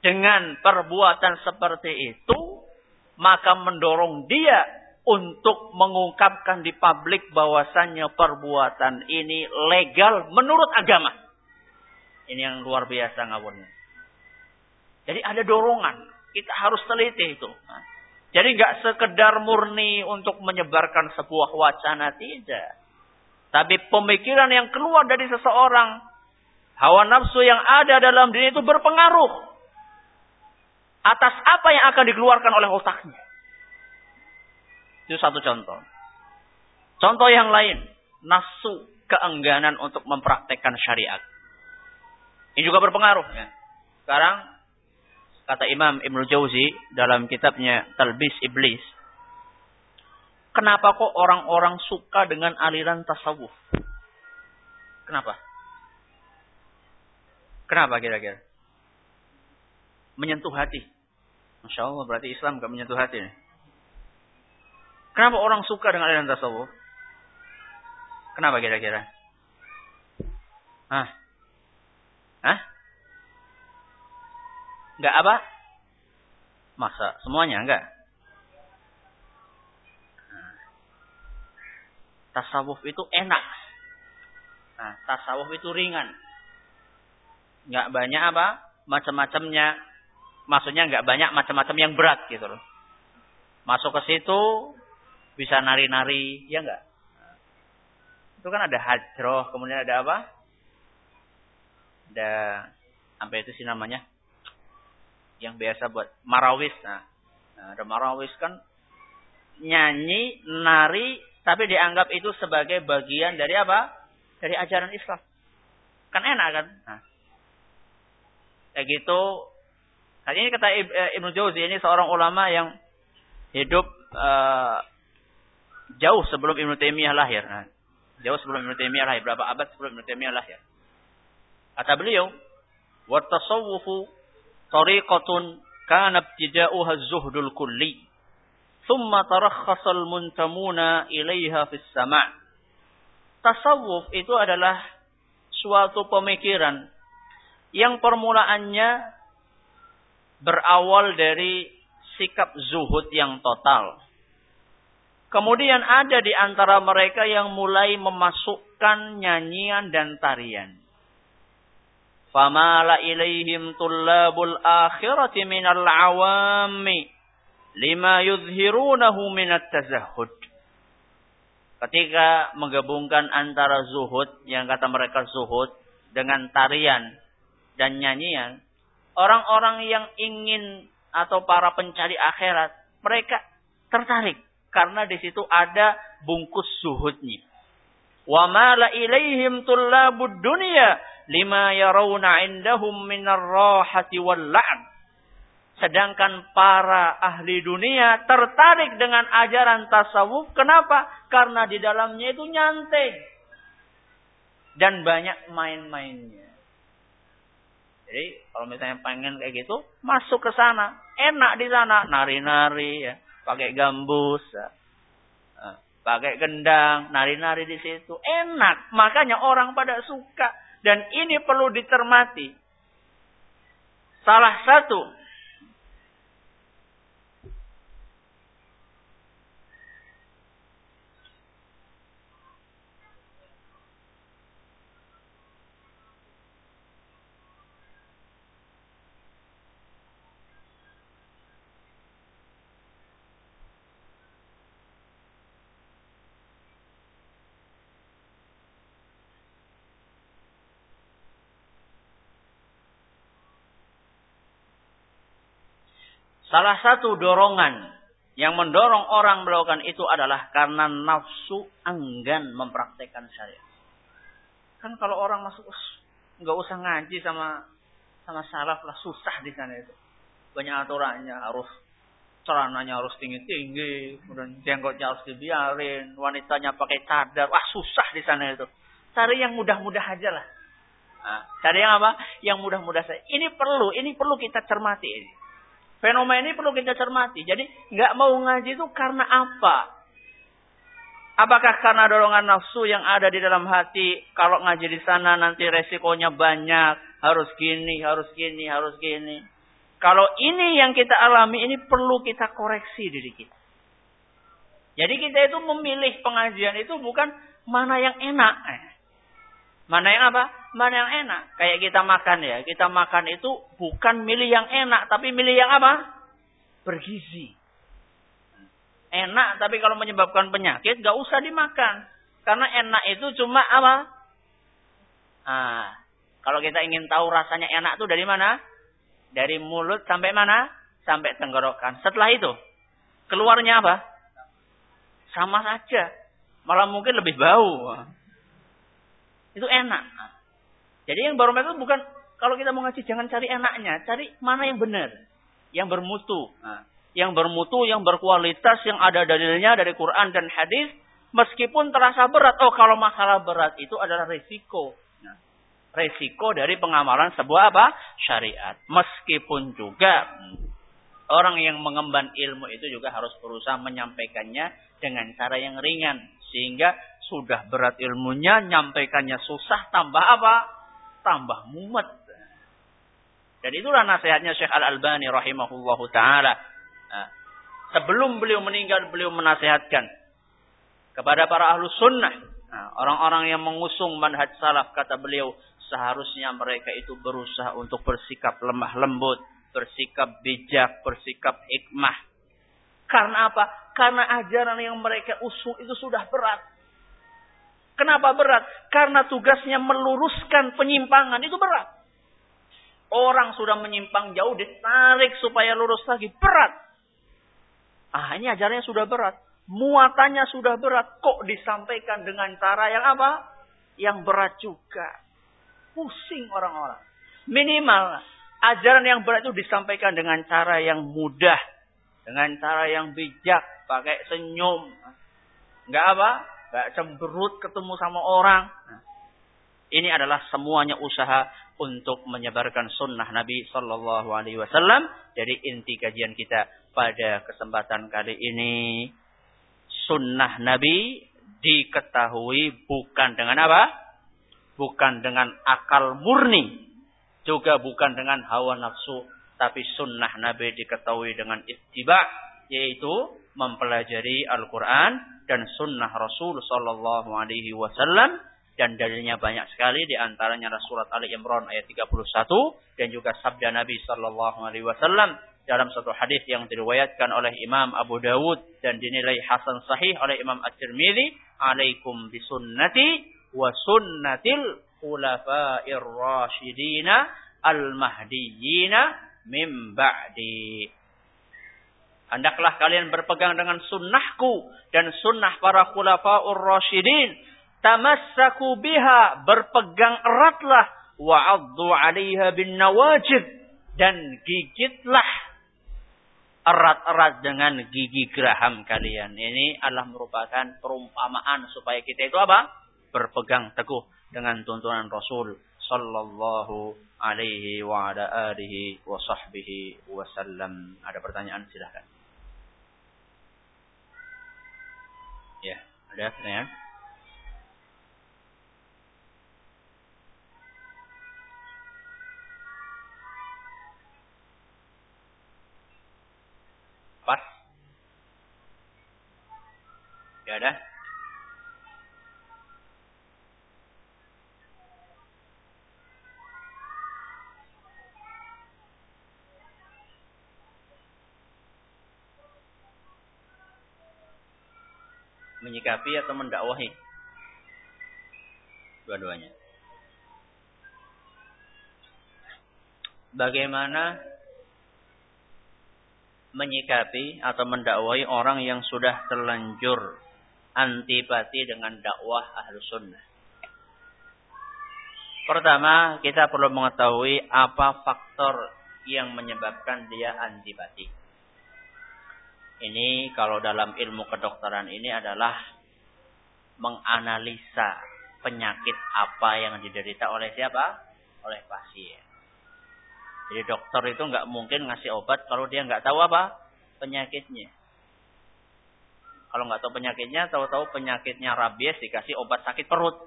dengan perbuatan seperti itu, maka mendorong dia untuk mengungkapkan di publik bahwasannya perbuatan ini legal menurut agama. Ini yang luar biasa ngawurnya. Jadi ada dorongan. Kita harus teliti itu. Jadi nggak sekedar murni untuk menyebarkan sebuah wacana tidak. Tapi pemikiran yang keluar dari seseorang, hawa nafsu yang ada dalam diri itu berpengaruh atas apa yang akan dikeluarkan oleh otaknya. Itu satu contoh. Contoh yang lain, nafsu keengganan untuk mempraktekkan syariat. Ini juga berpengaruh. Ya. Sekarang kata Imam Ibnu Jauzi dalam kitabnya Talbis Iblis, kenapa kok orang-orang suka dengan aliran tasawuf? Kenapa? Kenapa kira-kira? menyentuh hati. Masya Allah berarti Islam gak menyentuh hati. Nih. Kenapa orang suka dengan aliran tasawuf? Kenapa kira-kira? Hah? Hah? Enggak apa? Masa semuanya enggak? Tasawuf itu enak. Nah, tasawuf itu ringan. Enggak banyak apa? Macam-macamnya maksudnya nggak banyak macam-macam yang berat gitu loh. Masuk ke situ bisa nari-nari, ya enggak? Itu kan ada hajroh, kemudian ada apa? Ada apa itu sih namanya? Yang biasa buat marawis. Nah, nah ada marawis kan nyanyi, nari, tapi dianggap itu sebagai bagian dari apa? Dari ajaran Islam. Kan enak kan? Nah, kayak gitu Nah, ini kata eh, Ibnu Jauzi ini seorang ulama yang hidup uh, jauh sebelum Ibnu Taimiyah lahir. Nah, jauh sebelum Ibnu Taimiyah lahir, berapa abad sebelum Ibnu Taimiyah lahir. Kata beliau, "Wa tariqatun kana ibtida'uha az-zuhdul kulli. Thumma tarakhasa al-muntamuna ilaiha fis sama'. Tasawuf itu adalah suatu pemikiran yang permulaannya berawal dari sikap zuhud yang total. Kemudian ada di antara mereka yang mulai memasukkan nyanyian dan tarian. Famala ilaihim tullabul akhirati minal awami lima yudhirunahu minat tazahud. Ketika menggabungkan antara zuhud, yang kata mereka zuhud, dengan tarian dan nyanyian, orang-orang yang ingin atau para pencari akhirat, mereka tertarik karena di situ ada bungkus zuhudnya. Wa mala ilaihim tullabud dunya lima yarawna indahum minar rahati wal. Sedangkan para ahli dunia tertarik dengan ajaran tasawuf. Kenapa? Karena di dalamnya itu nyantai. Dan banyak main-mainnya. Jadi kalau misalnya pengen kayak gitu, masuk ke sana. Enak di sana. Nari-nari ya pakai gambus, ya. Pakai gendang, nari-nari di situ. Enak, makanya orang pada suka. Dan ini perlu ditermati. Salah satu Salah satu dorongan yang mendorong orang melakukan itu adalah karena nafsu enggan mempraktekkan syariat. Kan kalau orang masuk nggak usah ngaji sama sama salaf lah susah di sana itu. Banyak aturannya harus celananya harus tinggi-tinggi, kemudian jenggotnya harus dibiarin, wanitanya pakai cadar. Wah, susah di sana itu. Cari yang mudah-mudah aja lah. Nah, cari yang apa? Yang mudah-mudah saja. Ini perlu, ini perlu kita cermati. Fenomena ini perlu kita cermati. Jadi nggak mau ngaji itu karena apa? Apakah karena dorongan nafsu yang ada di dalam hati? Kalau ngaji di sana nanti resikonya banyak. Harus gini, harus gini, harus gini. Kalau ini yang kita alami, ini perlu kita koreksi diri kita. Jadi kita itu memilih pengajian itu bukan mana yang enak. Eh. Mana yang apa? Mana yang enak. Kayak kita makan ya. Kita makan itu bukan milih yang enak. Tapi milih yang apa? Bergizi. Enak tapi kalau menyebabkan penyakit gak usah dimakan. Karena enak itu cuma apa? Nah, kalau kita ingin tahu rasanya enak itu dari mana? Dari mulut sampai mana? Sampai tenggorokan. Setelah itu, keluarnya apa? Sama saja. Malah mungkin lebih bau. Itu enak. Jadi yang barometer bukan kalau kita mau ngaji jangan cari enaknya, cari mana yang benar, yang bermutu. Nah, yang bermutu, yang berkualitas, yang ada dalilnya dari Quran dan hadis, meskipun terasa berat. Oh, kalau masalah berat itu adalah resiko. Nah, resiko dari pengamalan sebuah apa? Syariat. Meskipun juga orang yang mengemban ilmu itu juga harus berusaha menyampaikannya dengan cara yang ringan. Sehingga sudah berat ilmunya, nyampaikannya susah, tambah apa? tambah mumet. Dan itulah nasihatnya Syekh Al-Albani rahimahullahu taala. Nah, sebelum beliau meninggal beliau menasihatkan kepada para ahlu sunnah, nah, orang-orang yang mengusung manhaj salaf kata beliau seharusnya mereka itu berusaha untuk bersikap lemah lembut, bersikap bijak, bersikap hikmah. Karena apa? Karena ajaran yang mereka usung itu sudah berat. Kenapa berat? Karena tugasnya meluruskan penyimpangan. Itu berat. Orang sudah menyimpang jauh, ditarik supaya lurus lagi. Berat. Ah, ini ajarannya sudah berat. Muatannya sudah berat. Kok disampaikan dengan cara yang apa? Yang berat juga. Pusing orang-orang. Minimal, ajaran yang berat itu disampaikan dengan cara yang mudah. Dengan cara yang bijak. Pakai senyum. Enggak apa? Gak cemberut ketemu sama orang. Ini adalah semuanya usaha untuk menyebarkan sunnah Nabi Sallallahu Alaihi Wasallam. Jadi inti kajian kita pada kesempatan kali ini, sunnah Nabi diketahui bukan dengan apa? Bukan dengan akal murni, juga bukan dengan hawa nafsu, tapi sunnah Nabi diketahui dengan ittiba, yaitu mempelajari Al-Quran dan sunnah Rasul Sallallahu Alaihi Wasallam. Dan dalilnya banyak sekali di antaranya surat Ali Imran ayat 31 dan juga sabda Nabi sallallahu alaihi wasallam dalam satu hadis yang diriwayatkan oleh Imam Abu Dawud dan dinilai hasan sahih oleh Imam At-Tirmizi alaikum bisunnati wa sunnatil khulafa'ir rasyidina al-mahdiyina min ba'di. Hendaklah kalian berpegang dengan sunnahku dan sunnah para khulafa'ur rasyidin. Tamassaku biha berpegang eratlah. Wa'addu 'alaiha bin nawajid. Dan gigitlah erat-erat dengan gigi geraham kalian. Ini adalah merupakan perumpamaan supaya kita itu apa? Berpegang teguh dengan tuntunan Rasul sallallahu alaihi wa ala alihi wa sahbihi wasallam. Ada pertanyaan silahkan. Ya, ada pertanyaan? Pas? Tidak ada? Menyikapi atau mendakwahi? Dua-duanya. Bagaimana menyikapi atau mendakwai orang yang sudah terlanjur antipati dengan dakwah ahlu sunnah. Pertama, kita perlu mengetahui apa faktor yang menyebabkan dia antipati. Ini kalau dalam ilmu kedokteran ini adalah menganalisa penyakit apa yang diderita oleh siapa? Oleh pasien. Jadi dokter itu nggak mungkin ngasih obat kalau dia nggak tahu apa penyakitnya. Kalau nggak tahu penyakitnya, tahu-tahu penyakitnya rabies dikasih obat sakit perut.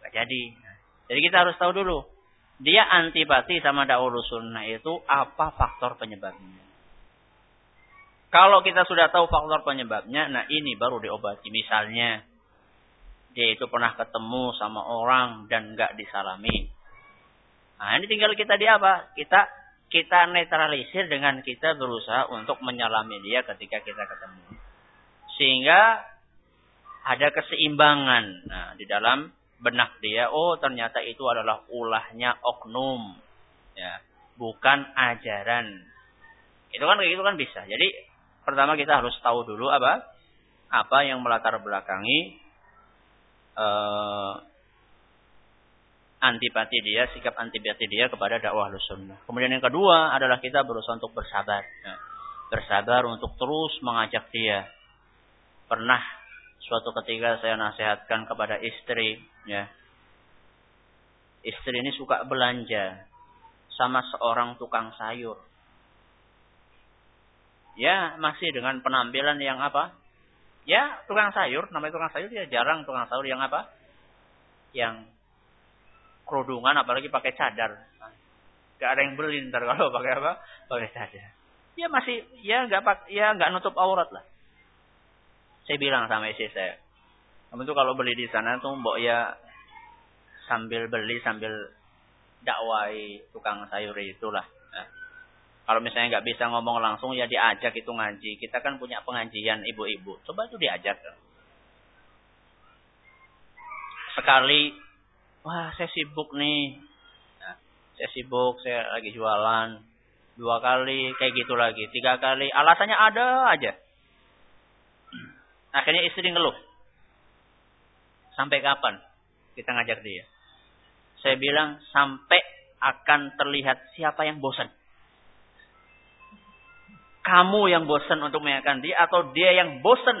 Nggak jadi. Jadi kita harus tahu dulu. Dia antipati sama dakwah sunnah itu apa faktor penyebabnya. Kalau kita sudah tahu faktor penyebabnya, nah ini baru diobati. Misalnya, dia itu pernah ketemu sama orang dan nggak disalami. Nah, ini tinggal kita di apa? Kita kita netralisir dengan kita berusaha untuk menyalami dia ketika kita ketemu. Sehingga ada keseimbangan nah, di dalam benak dia. Oh, ternyata itu adalah ulahnya oknum. Ya, bukan ajaran. Itu kan kayak gitu kan bisa. Jadi pertama kita harus tahu dulu apa apa yang melatar belakangi uh, antipati dia, sikap antipati dia kepada dakwah sunnah. Kemudian yang kedua adalah kita berusaha untuk bersabar. Ya. Bersabar untuk terus mengajak dia. Pernah suatu ketika saya nasihatkan kepada istri, ya. Istri ini suka belanja sama seorang tukang sayur. Ya, masih dengan penampilan yang apa? Ya, tukang sayur, namanya tukang sayur ya jarang tukang sayur yang apa? Yang kerudungan apalagi pakai cadar. Gak ada yang beli ntar kalau pakai apa? Pakai cadar. Ya masih ya nggak ya nggak nutup aurat lah. Saya bilang sama istri saya, kamu tuh kalau beli di sana tuh mbok ya sambil beli sambil dakwai tukang sayur itulah. Nah, kalau misalnya nggak bisa ngomong langsung ya diajak itu ngaji. Kita kan punya pengajian ibu-ibu. Coba tuh diajak. Sekali Wah, saya sibuk nih. Nah, saya sibuk, saya lagi jualan. Dua kali, kayak gitu lagi. Tiga kali, alasannya ada aja. Akhirnya istri ngeluh. Sampai kapan kita ngajak dia? Saya bilang, sampai akan terlihat siapa yang bosan. Kamu yang bosan untuk mengingatkan dia atau dia yang bosan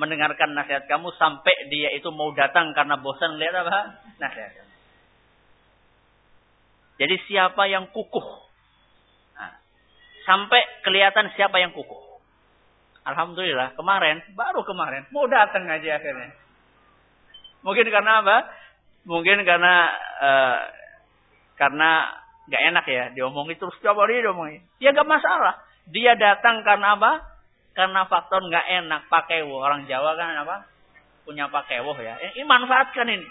mendengarkan nasihat kamu sampai dia itu mau datang karena bosan lihat apa? Nasihat kamu. Jadi siapa yang kukuh? Nah, sampai kelihatan siapa yang kukuh. Alhamdulillah kemarin, baru kemarin, mau datang aja akhirnya. Mungkin karena apa? Mungkin karena uh, karena nggak enak ya diomongin terus tiap hari diomongin. Ya nggak masalah. Dia datang karena apa? Karena faktor nggak enak pakai orang Jawa kan apa? Punya pakai ya. Eh, ini manfaatkan ini.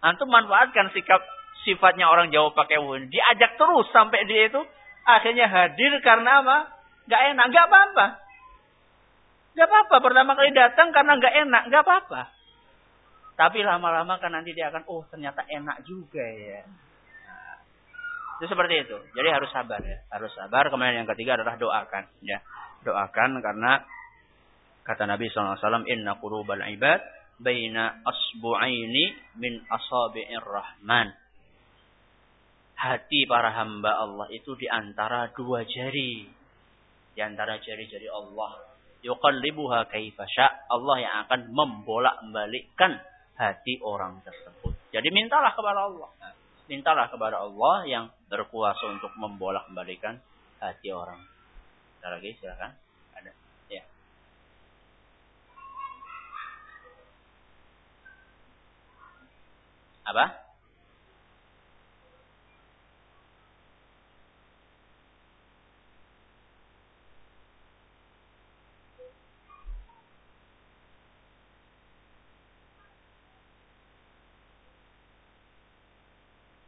Antum manfaatkan sikap sifatnya orang Jawa pakai ini. Diajak terus sampai dia itu akhirnya hadir karena apa? Nggak enak, nggak apa-apa. Nggak apa-apa. Pertama kali datang karena nggak enak, nggak apa-apa. Tapi lama-lama kan nanti dia akan, oh ternyata enak juga ya. Itu seperti itu. Jadi harus sabar ya. Harus sabar. Kemudian yang ketiga adalah doakan. Ya. Doakan karena kata Nabi SAW, Inna qurubal ibad baina asbu'aini min asabi'ir rahman. Hati para hamba Allah itu di antara dua jari. Di antara jari-jari Allah. Yuqallibuha kaifasya. Allah yang akan membolak-balikkan hati orang tersebut. Jadi mintalah kepada Allah. Mintalah kepada Allah yang berkuasa untuk membolak-balikan hati orang. Ada lagi silakan. Ada. Ya. Apa?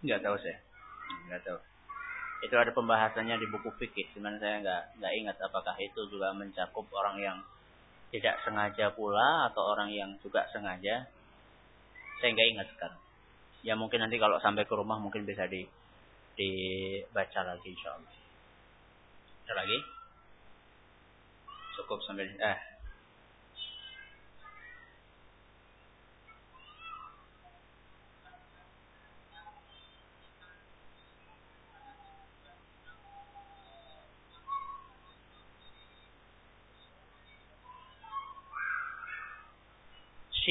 Enggak tahu saya. Enggak tahu. Itu ada pembahasannya di buku fikih, cuman saya enggak enggak ingat apakah itu juga mencakup orang yang tidak sengaja pula atau orang yang juga sengaja. Saya enggak ingat sekarang. Ya mungkin nanti kalau sampai ke rumah mungkin bisa di dibaca lagi insyaallah. Ada lagi? Cukup sambil eh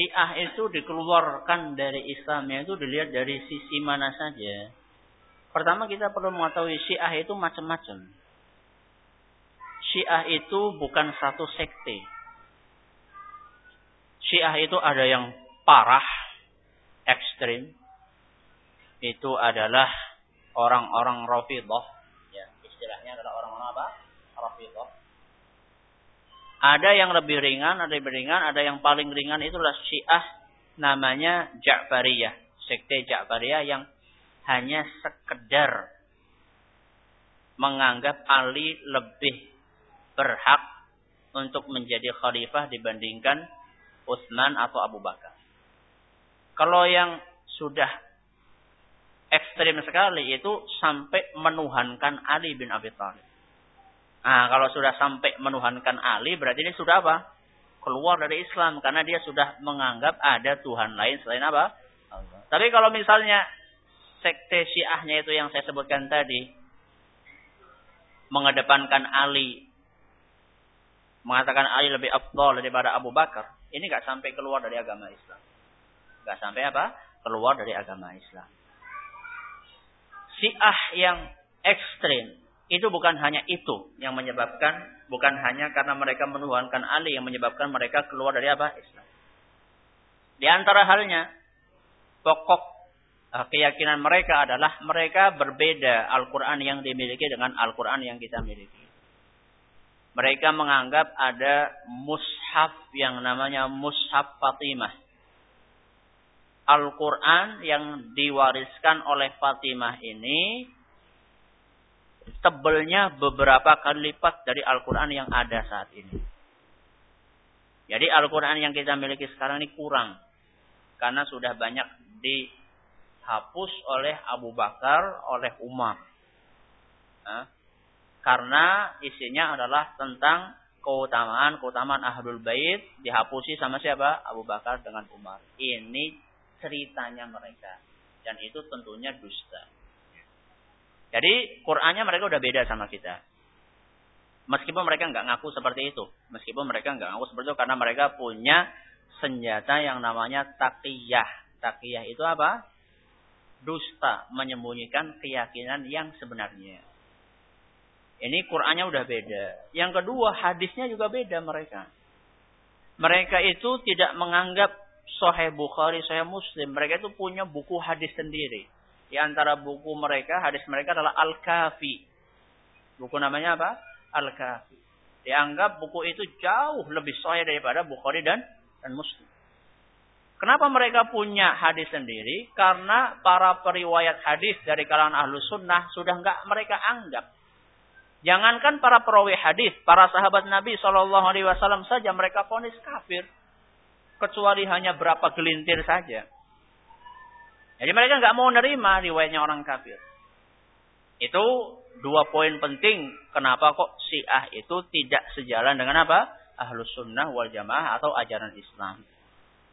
Syiah itu dikeluarkan dari Islamnya itu dilihat dari sisi mana saja. Pertama kita perlu mengetahui Syiah itu macam-macam. Syiah itu bukan satu sekte. Syiah itu ada yang parah, ekstrim. Itu adalah orang-orang Rafidah. Ya, istilahnya adalah orang-orang apa? Rafidah ada yang lebih ringan, ada yang lebih ringan, ada yang paling ringan itulah Syiah namanya Ja'fariyah. Sekte Ja'fariyah yang hanya sekedar menganggap Ali lebih berhak untuk menjadi khalifah dibandingkan Utsman atau Abu Bakar. Kalau yang sudah ekstrim sekali itu sampai menuhankan Ali bin Abi Thalib. Nah, kalau sudah sampai menuhankan Ali, berarti ini sudah apa? Keluar dari Islam. Karena dia sudah menganggap ada Tuhan lain selain apa? Allah. Tapi kalau misalnya sekte syiahnya itu yang saya sebutkan tadi, mengedepankan Ali, mengatakan Ali lebih afdol daripada Abu Bakar, ini gak sampai keluar dari agama Islam. Gak sampai apa? Keluar dari agama Islam. Syiah yang ekstrim, itu bukan hanya itu yang menyebabkan, bukan hanya karena mereka menuhankan Ali yang menyebabkan mereka keluar dari apa? Islam. Di antara halnya, pokok eh, keyakinan mereka adalah mereka berbeda Al-Quran yang dimiliki dengan Al-Quran yang kita miliki. Mereka menganggap ada mushaf yang namanya mushaf Fatimah. Al-Quran yang diwariskan oleh Fatimah ini tebelnya beberapa kali lipat dari Al-Quran yang ada saat ini. Jadi Al-Quran yang kita miliki sekarang ini kurang. Karena sudah banyak dihapus oleh Abu Bakar, oleh Umar. Nah, karena isinya adalah tentang keutamaan-keutamaan Ahlul Bait dihapusi sama siapa? Abu Bakar dengan Umar. Ini ceritanya mereka. Dan itu tentunya dusta. Jadi Qur'annya mereka udah beda sama kita. Meskipun mereka nggak ngaku seperti itu. Meskipun mereka nggak ngaku seperti itu karena mereka punya senjata yang namanya takiyah. Takiyah itu apa? Dusta, menyembunyikan keyakinan yang sebenarnya. Ini Qur'annya udah beda. Yang kedua, hadisnya juga beda mereka. Mereka itu tidak menganggap Sahih Bukhari, Sahih Muslim. Mereka itu punya buku hadis sendiri. Di antara buku mereka, hadis mereka adalah Al-Kafi. Buku namanya apa? Al-Kafi. Dianggap buku itu jauh lebih sahih daripada Bukhari dan, dan Muslim. Kenapa mereka punya hadis sendiri? Karena para periwayat hadis dari kalangan ahlu sunnah sudah nggak mereka anggap. Jangankan para perawi hadis, para sahabat Nabi Shallallahu Alaihi Wasallam saja mereka ponis kafir, kecuali hanya berapa gelintir saja. Jadi mereka nggak mau nerima riwayatnya orang kafir. Itu dua poin penting kenapa kok Syiah itu tidak sejalan dengan apa? Ahlus sunnah wal jamaah atau ajaran Islam.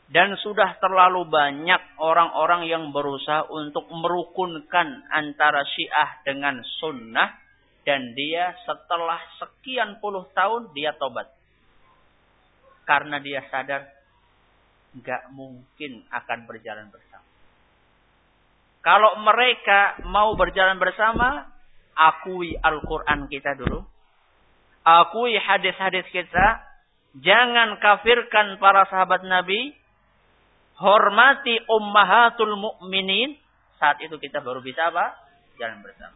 Dan sudah terlalu banyak orang-orang yang berusaha untuk merukunkan antara syiah dengan sunnah. Dan dia setelah sekian puluh tahun dia tobat. Karena dia sadar nggak mungkin akan berjalan bersama. Kalau mereka mau berjalan bersama, akui Al-Quran kita dulu. Akui hadis-hadis kita. Jangan kafirkan para sahabat Nabi hormati ummahatul mukminin, saat itu kita baru bisa apa? Jalan bersama.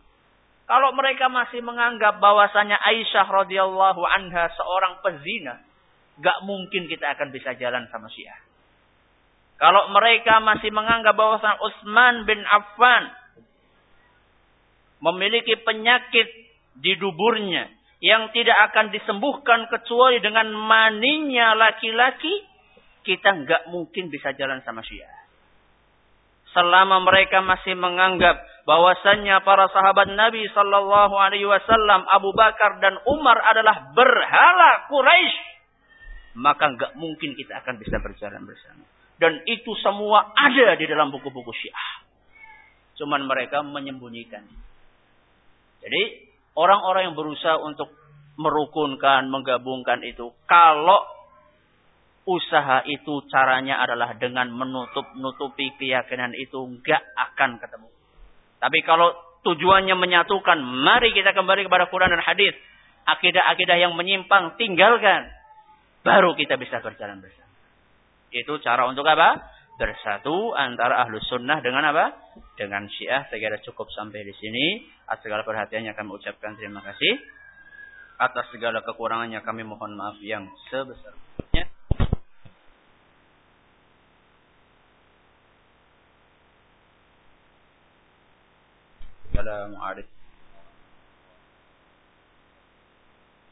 Kalau mereka masih menganggap bahwasanya Aisyah radhiyallahu anha seorang pezina, gak mungkin kita akan bisa jalan sama Syiah. Kalau mereka masih menganggap bahwasanya Utsman bin Affan memiliki penyakit di duburnya yang tidak akan disembuhkan kecuali dengan maninya laki-laki, kita nggak mungkin bisa jalan sama Syiah. Selama mereka masih menganggap bahwasannya para sahabat Nabi Shallallahu Alaihi Wasallam Abu Bakar dan Umar adalah berhala Quraisy, maka nggak mungkin kita akan bisa berjalan bersama. Dan itu semua ada di dalam buku-buku Syiah. Cuman mereka menyembunyikan. Jadi orang-orang yang berusaha untuk merukunkan, menggabungkan itu, kalau usaha itu caranya adalah dengan menutup-nutupi keyakinan itu nggak akan ketemu. Tapi kalau tujuannya menyatukan, mari kita kembali kepada Quran dan hadis. Akidah-akidah yang menyimpang tinggalkan. Baru kita bisa berjalan bersama itu cara untuk apa? Bersatu antara ahlu sunnah dengan apa? Dengan syiah. Saya kira cukup sampai di sini. Atas segala perhatiannya kami ucapkan terima kasih. Atas segala kekurangannya kami mohon maaf yang sebesar-besarnya. Assalamualaikum.